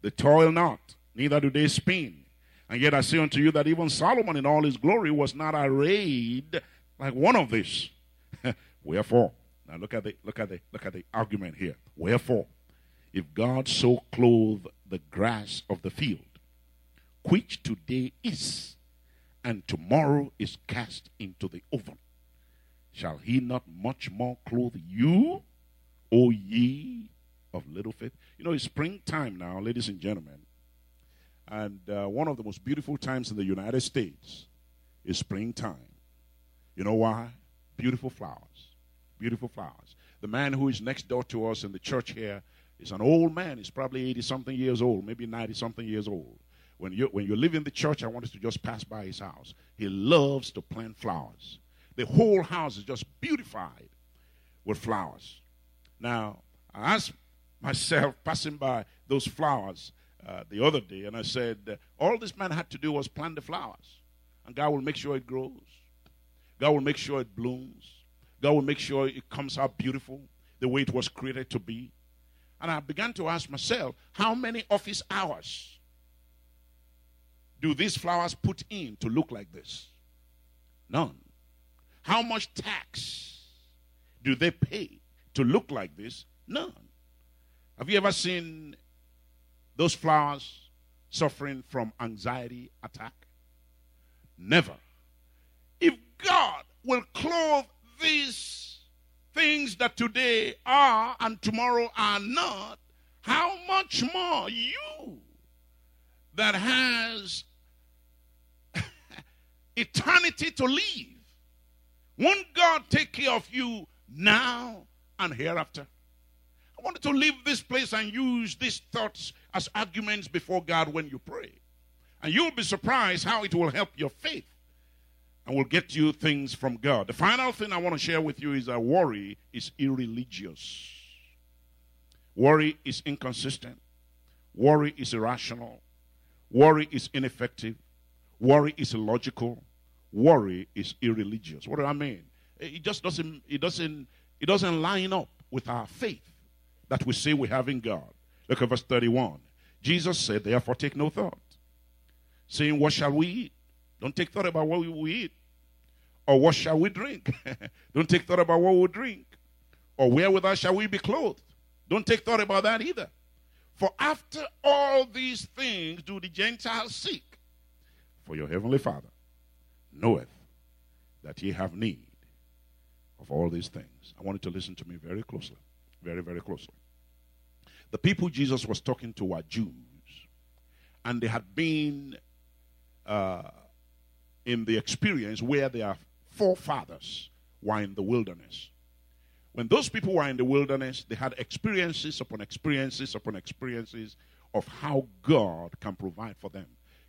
They toil not, neither do they spin. And yet I say unto you that even Solomon in all his glory was not arrayed like one of these. Wherefore, now look at the look at the look at the argument here. Wherefore, if God so clothe the grass of the field, which today is, and tomorrow is cast into the oven, Shall he not much more clothe you, O ye of little faith? You know, it's springtime now, ladies and gentlemen. And uh, one of the most beautiful times in the United States is springtime. You know why? Beautiful flowers. Beautiful flowers. The man who is next door to us in the church here is an old man. He's probably 80 something years old, maybe 90 something years old. When you, when you live in the church, I wanted to just pass by his house. He loves to plant flowers. The whole house is just beautified with flowers. Now, I asked myself, passing by those flowers uh, the other day, and I said, uh, all this man had to do was plant the flowers, and God will make sure it grows. God will make sure it blooms. God will make sure it comes out beautiful the way it was created to be. And I began to ask myself, how many office hours do these flowers put in to look like this? None. How much tax do they pay to look like this? None. Have you ever seen those flowers suffering from anxiety attack? Never. If God will clothe these things that today are and tomorrow are not, how much more you that has eternity to live? Won't God take care of you now and hereafter? I wanted to leave this place and use these thoughts as arguments before God when you pray. And you'll be surprised how it will help your faith and will get you things from God. The final thing I want to share with you is that worry is irreligious. Worry is inconsistent. Worry is irrational. Worry is ineffective. Worry is illogical. Worry is irreligious. What do I mean? It just doesn't it doesn't it doesn't line up with our faith that we say we have in God. Look at verse 31. Jesus said, Therefore take no thought, saying, What shall we eat? Don't take thought about what we will eat. Or what shall we drink? Don't take thought about what we'll drink. Or wherewithal shall we be clothed? Don't take thought about that either. For after all these things do the Gentiles seek. For your heavenly Father knoweth that ye have need of all these things. I want you to listen to me very closely. Very, very closely. The people Jesus was talking to were Jews, and they had been uh, in the experience where their forefathers were in the wilderness. When those people were in the wilderness, they had experiences upon experiences upon experiences of how God can provide for them.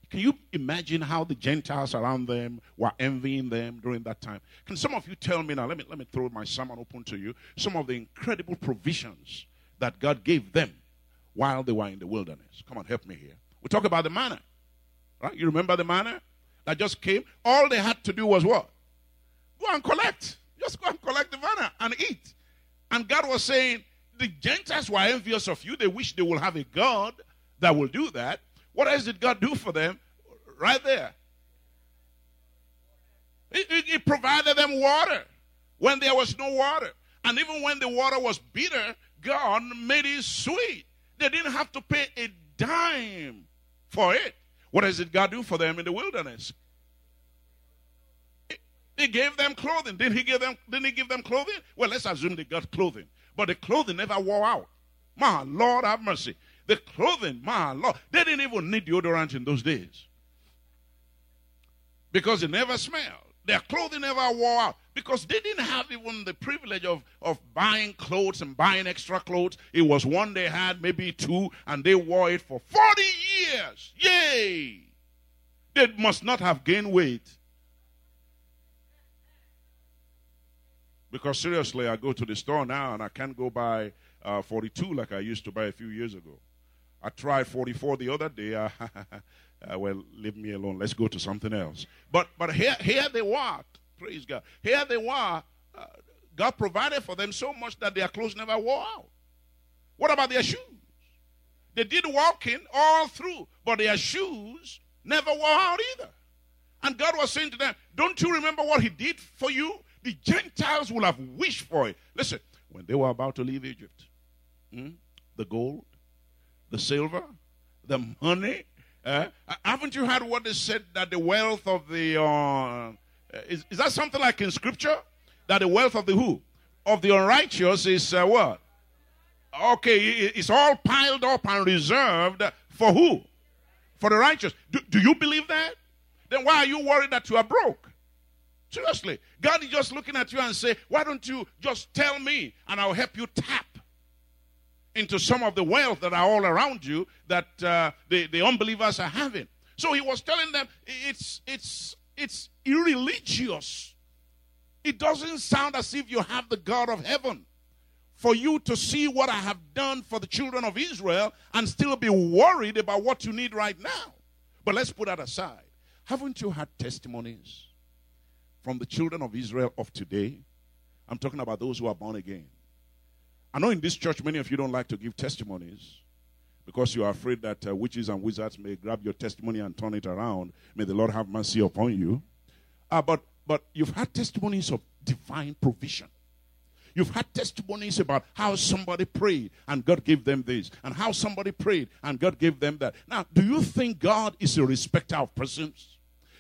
Can you imagine how the Gentiles around them were envying them during that time? Can some of you tell me now? Let me, let me throw my sermon open to you. Some of the incredible provisions that God gave them while they were in the wilderness. Come on, help me here. We talk about the manna. Right? You remember the manna that just came? All they had to do was what? Go and collect. Just go and collect the manna and eat. And God was saying, the Gentiles were envious of you. They wish they will have a God that will do that. What else did God do for them? Right there. He, he, provided them water when there was no water. And even when the water was bitter, God made it sweet. They didn't have to pay a dime for it. What else did God do for them in the wilderness? He gave them clothing. Didn't he give them, didn't he give them clothing? Well, let's assume they got clothing. But the clothing never wore out. My Lord have mercy. The clothing, my Lord, they didn't even need deodorant in those days because it never smelled. Their clothing never wore out because they didn't have even the privilege of, of buying clothes and buying extra clothes. It was one they had, maybe two, and they wore it for 40 years. Yay! They must not have gained weight. Because seriously, I go to the store now and I can't go buy uh, 42 like I used to buy a few years ago. I tried 44 the other day. Uh, uh, well, leave me alone. Let's go to something else. But but here here they were. Praise God. Here they were. Uh, God provided for them so much that their clothes never wore out. What about their shoes? They did walking all through, but their shoes never wore out either. And God was saying to them, Don't you remember what He did for you? The Gentiles will have wished for it. Listen, when they were about to leave Egypt, hmm, the gold, the silver, the money. Uh, haven't you heard what they said that the wealth of the uh, is, is that something like in scripture that the wealth of the who of the unrighteous is uh, what? Okay, it's all piled up and reserved for who? For the righteous. Do, do you believe that? Then why are you worried that you are broke? Seriously, God is just looking at you and say, "Why don't you just tell me, and I'll help you tap into some of the wealth that are all around you that uh, the, the unbelievers are having. So he was telling them it's, it's, it's irreligious. It doesn't sound as if you have the God of heaven for you to see what I have done for the children of Israel and still be worried about what you need right now. But let's put that aside. Haven't you had testimonies from the children of Israel of today? I'm talking about those who are born again I know in this church, many of you don't like to give testimonies because you are afraid that uh, witches and wizards may grab your testimony and turn it around. May the Lord have mercy upon you. Uh, but, but you've had testimonies of divine provision. You've had testimonies about how somebody prayed and God gave them this, and how somebody prayed and God gave them that. Now, do you think God is a respecter of persons?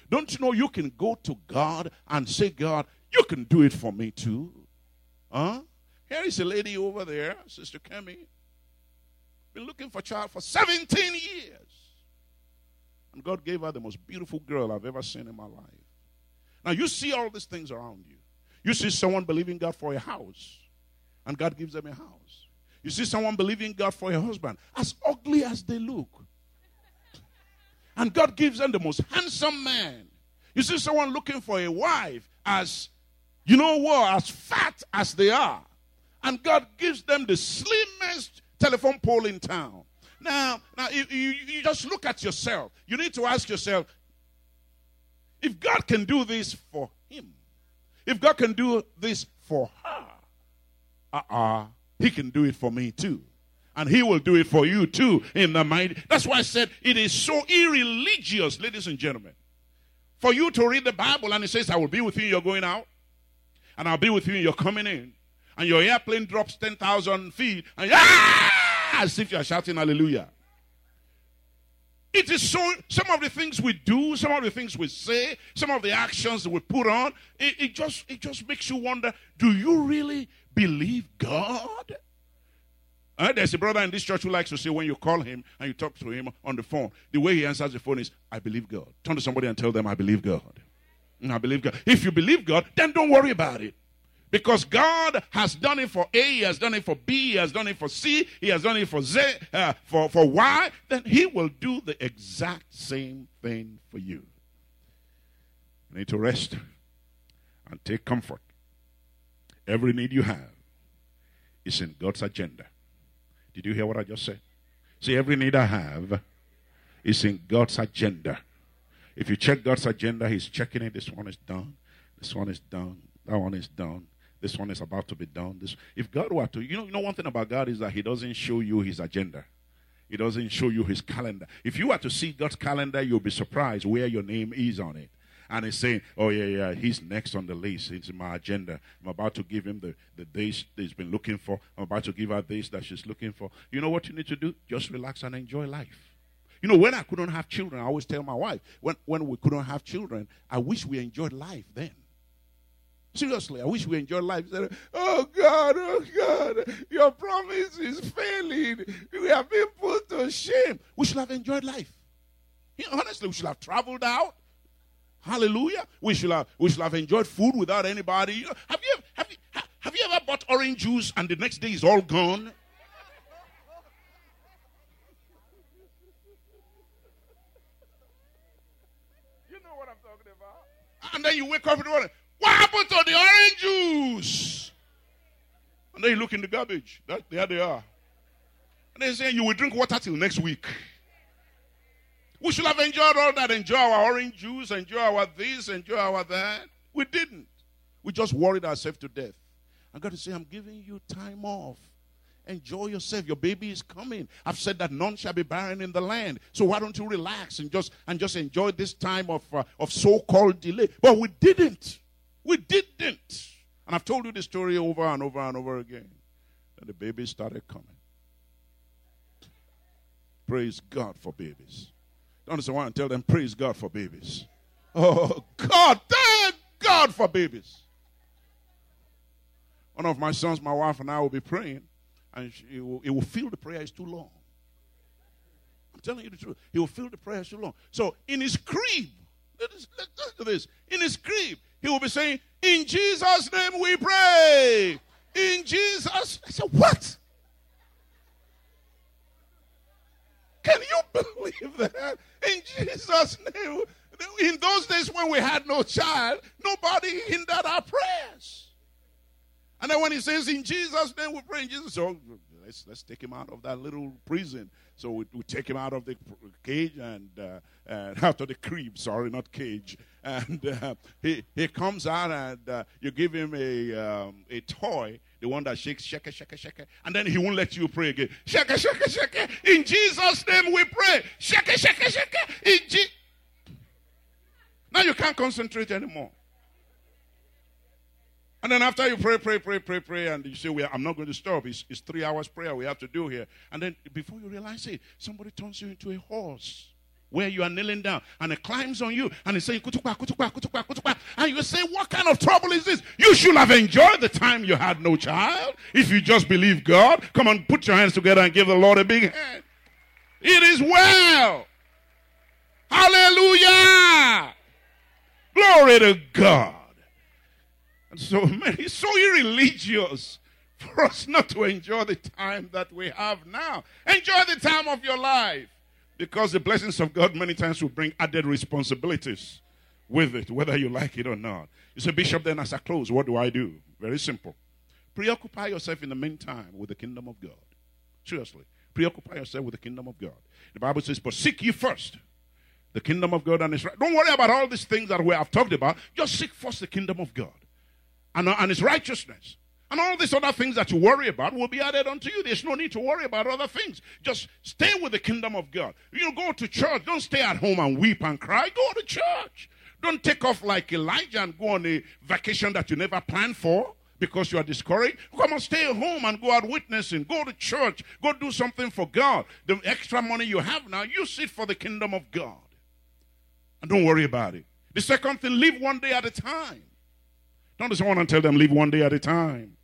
Don't you know you can go to God and say, God, you can do it for me too? Huh? Here is a lady over there, Sister Kemi. Been looking for a child for 17 years. And God gave her the most beautiful girl I've ever seen in my life. Now, you see all these things around you. You see someone believing God for a house, and God gives them a house. You see someone believing God for a husband, as ugly as they look. And God gives them the most handsome man. You see someone looking for a wife, as you know what, as fat as they are. And God gives them the slimmest telephone pole in town. Now, now you, you, you just look at yourself. You need to ask yourself if God can do this for him, if God can do this for her, uh uh, he can do it for me too. And he will do it for you too in the mind. That's why I said it is so irreligious, ladies and gentlemen, for you to read the Bible and it says, I will be with you, you're going out, and I'll be with you, you're coming in, and your airplane drops 10,000 feet, and ah, as if you're shouting hallelujah. It is so, some of the things we do, some of the things we say, some of the actions that we put on, it, it just, it just makes you wonder do you really believe God? Uh, there's a brother in this church who likes to say when you call him and you talk to him on the phone, the way he answers the phone is, I believe God. Turn to somebody and tell them, I believe God. I believe God. If you believe God, then don't worry about it. Because God has done it for A, He has done it for B, He has done it for C, He has done it for Z, uh, for, for Y, then He will do the exact same thing for you. You need to rest and take comfort. Every need you have is in God's agenda. Did you hear what I just said? See, every need I have is in God's agenda. If you check God's agenda, He's checking it. This one is done. This one is done. That one is done. This one is about to be done. This, if God were to, you know, you know, one thing about God is that He doesn't show you His agenda. He doesn't show you His calendar. If you were to see God's calendar, you'll be surprised where your name is on it. And he's saying, Oh, yeah, yeah, he's next on the list. It's my agenda. I'm about to give him the, the days that he's been looking for. I'm about to give her days that she's looking for. You know what you need to do? Just relax and enjoy life. You know, when I couldn't have children, I always tell my wife, when, when we couldn't have children, I wish we enjoyed life then. Seriously, I wish we enjoyed life. Oh God, oh God, your promise is failing. We have been put to shame. We should have enjoyed life. honestly, we should have traveled out. Hallelujah. We should have we should have enjoyed food without anybody. You know, have you have you have you ever bought orange juice and the next day is all gone? You know what I'm talking about. And then you wake up in the morning. What happened to the orange juice? And then you look in the garbage. That, there they are. And they say you will drink water till next week. We should have enjoyed all that. Enjoy our orange juice, enjoy our this, enjoy our that. We didn't. We just worried ourselves to death. I got to say, I'm giving you time off. Enjoy yourself. Your baby is coming. I've said that none shall be barren in the land. So why don't you relax and just and just enjoy this time of uh, of so-called delay? But we didn't. We didn't. And I've told you the story over and over and over again. And the babies started coming. Praise God for babies. Don't understand why I tell them, praise God for babies. Oh, God, thank God for babies. One of my sons, my wife, and I will be praying, and he will, will feel the prayer is too long. I'm telling you the truth. He will feel the prayer is too long. So in his crib, let us listen to this. In his crib, he will be saying, In Jesus' name we pray. In Jesus. I said, What? Can you believe that? In Jesus' name. In those days when we had no child, nobody hindered our prayers. And then when he says, In Jesus' name we pray, in Jesus, so let's, let's take him out of that little prison. So we, we take him out of the cage and, uh, out of the crib, sorry, not cage. And uh, he, he comes out and uh, you give him a, um, a toy, the one that shakes, shake, shake, shake, and then he won't let you pray again. Shake, shake, shake. In Jesus' name we pray. Shake, shake, shake. In Je- now you can't concentrate anymore. And then after you pray, pray, pray, pray, pray, and you say, well, I'm not going to stop. It's, it's three hours prayer we have to do here. And then before you realize it, somebody turns you into a horse where you are kneeling down and it climbs on you and it's saying, kutukwa, kutukwa, kutukwa, kutukwa. And you say, what kind of trouble is this? You should have enjoyed the time you had no child. If you just believe God, come on, put your hands together and give the Lord a big hand. It is well. Hallelujah. Glory to God. And so, man, it's so irreligious for us not to enjoy the time that we have now. Enjoy the time of your life. Because the blessings of God many times will bring added responsibilities with it, whether you like it or not. You say, Bishop, then as I close, what do I do? Very simple. Preoccupy yourself in the meantime with the kingdom of God. Seriously. Preoccupy yourself with the kingdom of God. The Bible says, but seek ye first the kingdom of God and His. Don't worry about all these things that we have talked about. Just seek first the kingdom of God and, uh, and his righteousness. And all these other things that you worry about will be added unto you. There's no need to worry about other things. Just stay with the kingdom of God. You go to church. Don't stay at home and weep and cry. Go to church. Don't take off like Elijah and go on a vacation that you never planned for because you are discouraged. Come on, stay home and go out witnessing. Go to church. Go do something for God. The extra money you have now, use it for the kingdom of God. And don't worry about it. The second thing, live one day at a time. Don't just want to tell them, live one day at a time.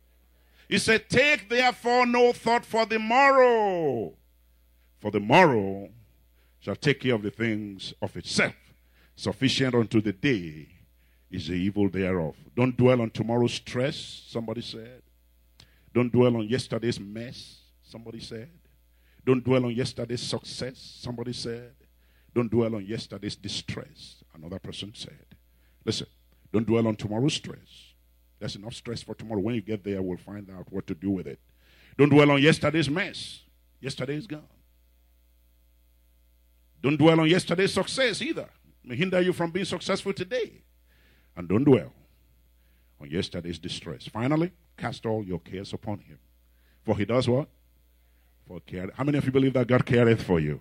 He said, Take therefore no thought for the morrow, for the morrow shall take care of the things of itself. Sufficient unto the day is the evil thereof. Don't dwell on tomorrow's stress, somebody said. Don't dwell on yesterday's mess, somebody said. Don't dwell on yesterday's success, somebody said. Don't dwell on yesterday's distress, another person said. Listen, don't dwell on tomorrow's stress. There's enough stress for tomorrow. When you get there, we'll find out what to do with it. Don't dwell on yesterday's mess. Yesterday is gone. Don't dwell on yesterday's success either. It may hinder you from being successful today. And don't dwell on yesterday's distress. Finally, cast all your cares upon him. For he does what? For care. How many of you believe that God careth for you?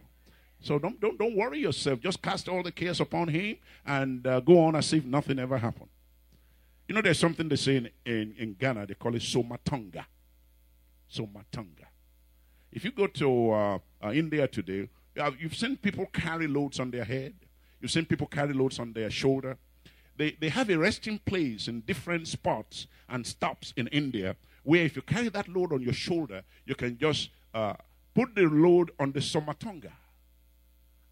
So don't, don't, don't worry yourself. Just cast all the cares upon him and uh, go on as if nothing ever happened. You know, there's something they say in, in, in Ghana, they call it somatonga. Somatonga. If you go to uh, uh, India today, you've seen people carry loads on their head, you've seen people carry loads on their shoulder. They, they have a resting place in different spots and stops in India where if you carry that load on your shoulder, you can just uh, put the load on the somatonga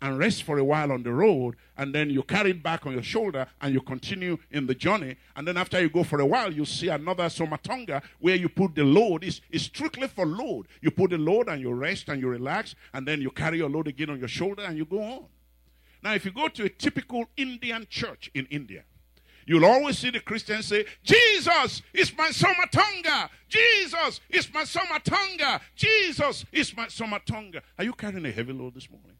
and rest for a while on the road, and then you carry it back on your shoulder and you continue in the journey. And then after you go for a while, you see another somatonga where you put the load. It's, it's strictly for load. You put the load and you rest and you relax, and then you carry your load again on your shoulder and you go on. Now, if you go to a typical Indian church in India, You'll always see the Christians say, Jesus is my somatonga. Jesus is my somatonga. Jesus is my somatonga. Are you carrying a heavy load this morning?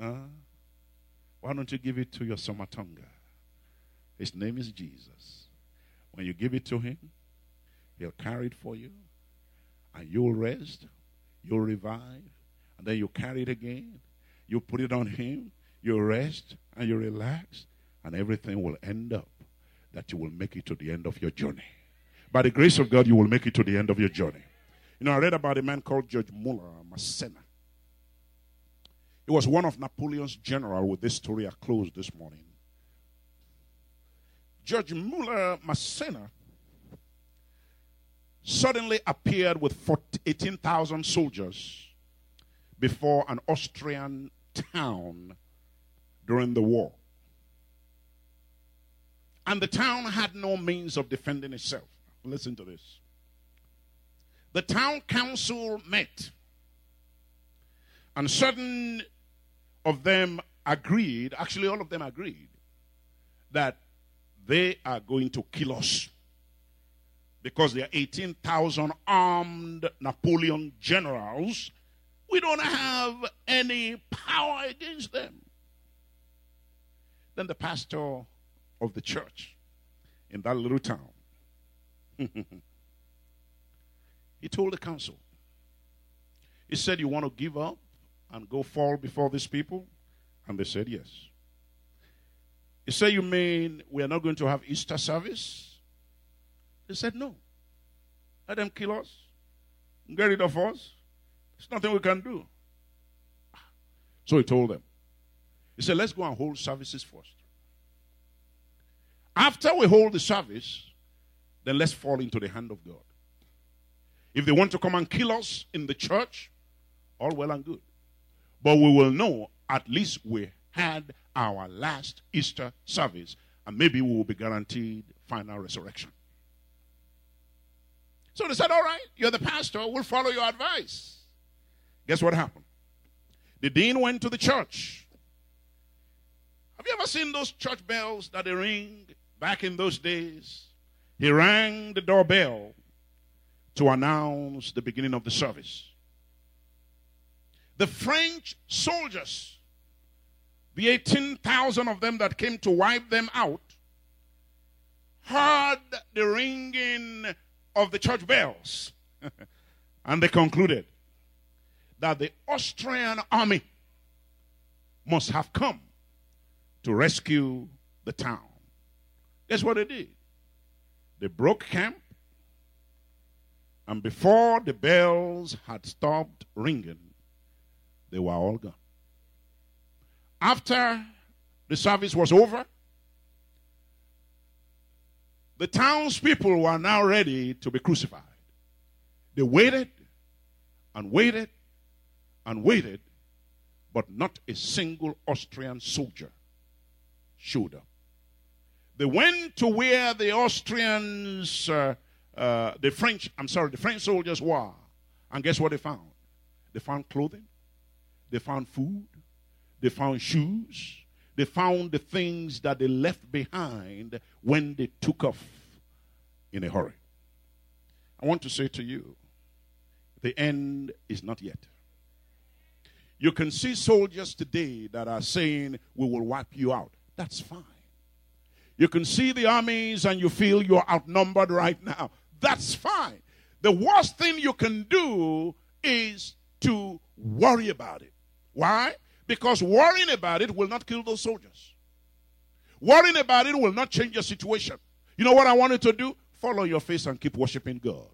Uh, why don't you give it to your Somatonga? His name is Jesus. When you give it to him, he'll carry it for you, and you'll rest, you'll revive, and then you carry it again. You put it on him, you rest, and you relax, and everything will end up that you will make it to the end of your journey. By the grace of God, you will make it to the end of your journey. You know, I read about a man called George Muller a Massena. He was one of Napoleon's general with this story I closed this morning. George Muller Massena suddenly appeared with 18,000 soldiers before an Austrian town during the war. And the town had no means of defending itself. Listen to this. The town council met, and certain of them agreed, actually, all of them agreed, that they are going to kill us because there are 18,000 armed Napoleon generals. We don't have any power against them. Then the pastor of the church in that little town, he told the council, he said, You want to give up? And go fall before these people? And they said, Yes. He said, You mean we are not going to have Easter service? They said, No. Let them kill us, get rid of us. There's nothing we can do. So he told them, He said, Let's go and hold services first. After we hold the service, then let's fall into the hand of God. If they want to come and kill us in the church, all well and good. But we will know at least we had our last Easter service, and maybe we will be guaranteed final resurrection. So they said, All right, you're the pastor, we'll follow your advice. Guess what happened? The dean went to the church. Have you ever seen those church bells that they ring back in those days? He rang the doorbell to announce the beginning of the service. The French soldiers, the 18,000 of them that came to wipe them out, heard the ringing of the church bells. and they concluded that the Austrian army must have come to rescue the town. Guess what they did? They broke camp, and before the bells had stopped ringing, they were all gone. After the service was over, the townspeople were now ready to be crucified. They waited and waited and waited, but not a single Austrian soldier showed up. They went to where the Austrians, uh, uh, the French, I'm sorry, the French soldiers were. And guess what they found? They found clothing, they found food, they found shoes, they found the things that they left behind when they took off in a hurry. I want to say to you, the end is not yet. You can see soldiers today that are saying, We will wipe you out. That's fine. You can see the armies and you feel you're outnumbered right now. That's fine. The worst thing you can do is to worry about it. Why? Because worrying about it will not kill those soldiers. Worrying about it will not change your situation. You know what I wanted to do? Follow your face and keep worshiping God.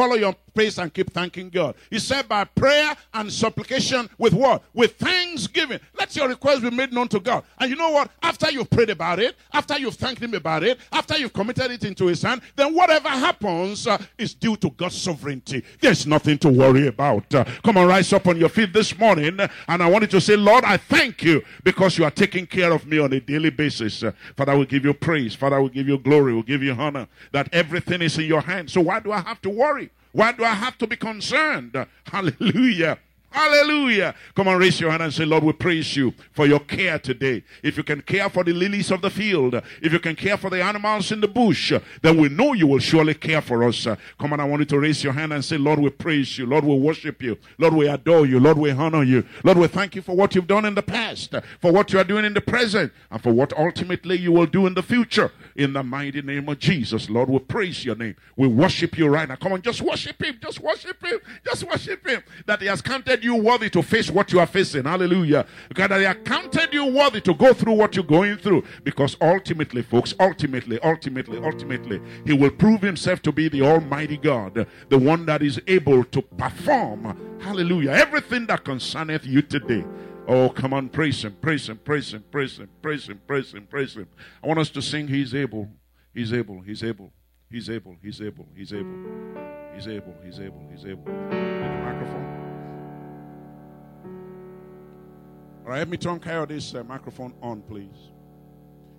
Follow your pace and keep thanking God. He said, by prayer and supplication with what? With thanksgiving. Let your request be made known to God. And you know what? After you've prayed about it, after you've thanked Him about it, after you've committed it into His hand, then whatever happens uh, is due to God's sovereignty. There's nothing to worry about. Uh, come on, rise up on your feet this morning. And I wanted to say, Lord, I thank you because you are taking care of me on a daily basis. Uh, Father, we give you praise. Father, we give you glory. We give you honor that everything is in your hands. So why do I have to worry? Why do I have to be concerned? Hallelujah. Hallelujah. Come on, raise your hand and say, Lord, we praise you for your care today. If you can care for the lilies of the field, if you can care for the animals in the bush, then we know you will surely care for us. Come on, I want you to raise your hand and say, Lord, we praise you. Lord, we worship you. Lord, we adore you. Lord, we honor you. Lord, we thank you for what you've done in the past, for what you are doing in the present, and for what ultimately you will do in the future. In the mighty name of Jesus, Lord, we praise your name. We worship you right now. Come on, just worship him. Just worship him. Just worship him. That he has counted counted you worthy to face what you are facing. Hallelujah. God has counted you worthy to go through what you're going through. Because ultimately, folks, ultimately, ultimately, ultimately, He will prove Himself to be the Almighty God, the one that is able to perform, hallelujah, everything that concerneth you today. Oh, come on, praise Him, praise Him, praise Him, praise Him, praise Him, praise Him, praise Him. I want us to sing, He's able, He's able, He's able, He's able, He's able, He's able, He's able, He's able, He's able. In the microphone. All right, let me turn Coyote's uh, microphone on, please.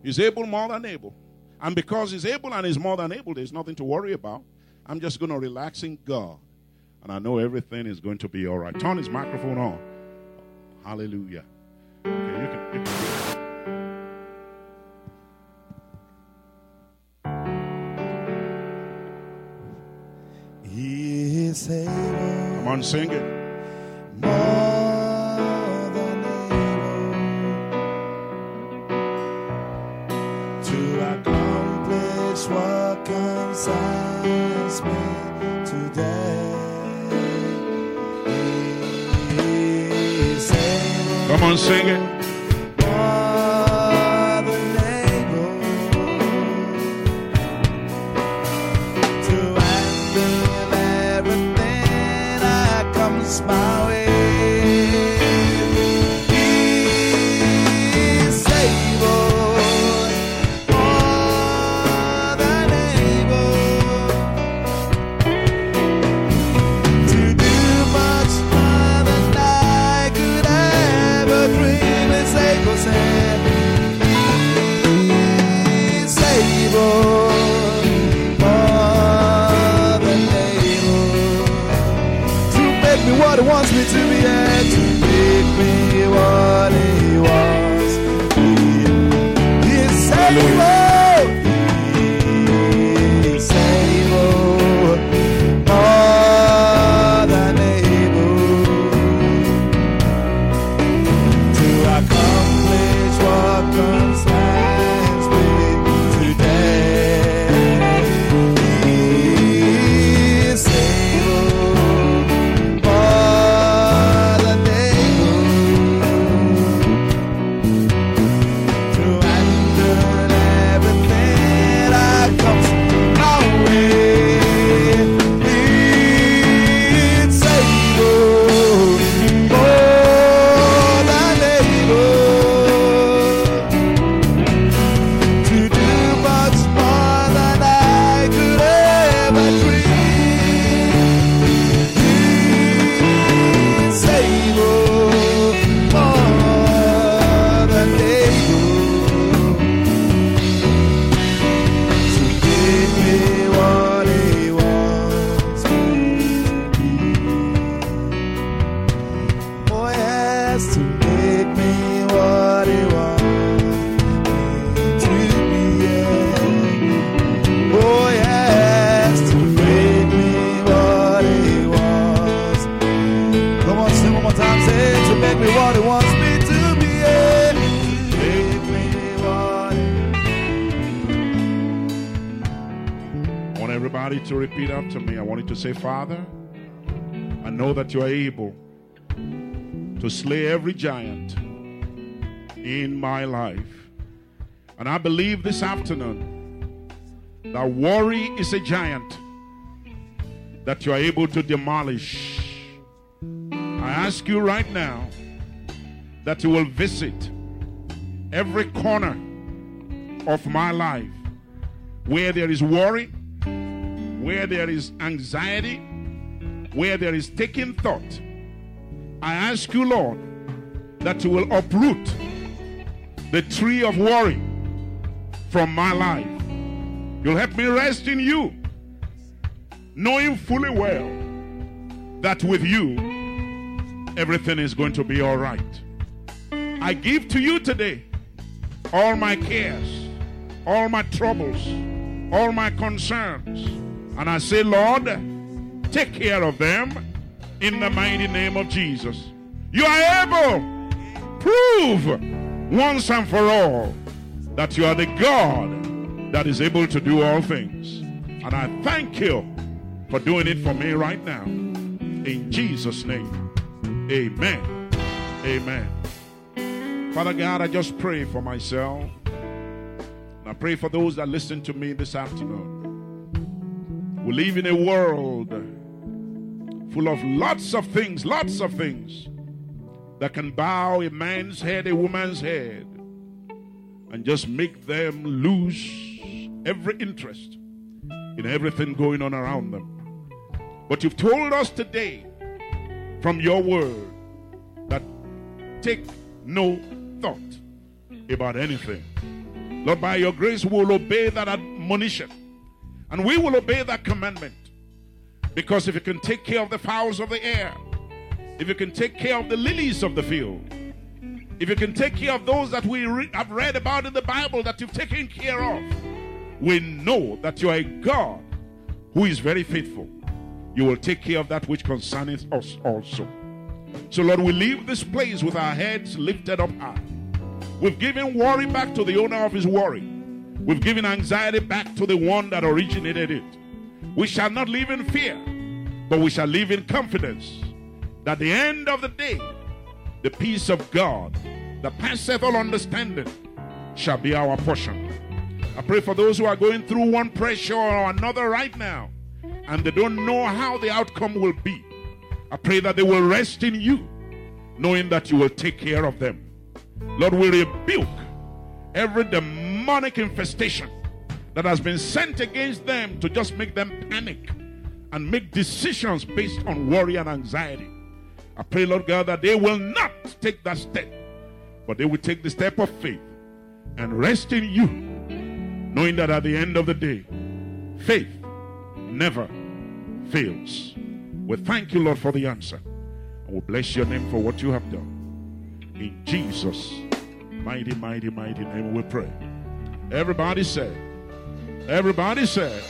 He's able, more than able. And because he's able and he's more than able, there's nothing to worry about. I'm just going to relax in God. And I know everything is going to be all right. Turn his microphone on. Hallelujah. Okay, you can. You can He is able. Come on, sing it. wanna sing it? Every giant in my life. And I believe this afternoon that worry is a giant that you are able to demolish. I ask you right now that you will visit every corner of my life where there is worry, where there is anxiety, where there is taking thought. I ask you, Lord, that you will uproot the tree of worry from my life. You'll help me rest in you, knowing fully well that with you, everything is going to be all right. I give to you today all my cares, all my troubles, all my concerns. And I say, Lord, take care of them in the mighty name of Jesus. You are able. Prove once and for all that you are the God that is able to do all things. And I thank you for doing it for me right now. In Jesus' name, amen. Amen. Father God, I just pray for myself. And I pray for those that listen to me this afternoon. We live in a world full of lots of things, lots of things that can bow a man's head, a woman's head, and just make them lose every interest in everything going on around them. But you've told us today from your word that take no thought about anything. Lord, by your grace, we will obey that admonition and we will obey that commandment. Because if you can take care of the fowls of the air, if you can take care of the lilies of the field, if you can take care of those that we re- have read about in the Bible that you've taken care of, we know that you are a God who is very faithful. You will take care of that which concerneth us also. So, Lord, we leave this place with our heads lifted up high. We've given worry back to the owner of his worry. We've given anxiety back to the one that originated it. We shall not live in fear, but we shall live in confidence that the end of the day, the peace of God that passeth all understanding shall be our portion. I pray for those who are going through one pressure or another right now and they don't know how the outcome will be. I pray that they will rest in you, knowing that you will take care of them. Lord, we rebuke every demonic infestation that has been sent against them to just make them panic and make decisions based on worry and anxiety. I pray, Lord God, that they will not take that step, but they will take the step of faith and rest in you, knowing that at the end of the day, faith never fails. We thank you, Lord, for the answer. And we bless your name for what you have done. In Jesus' mighty, mighty, mighty name we pray. Everybody said, everybody said,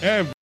every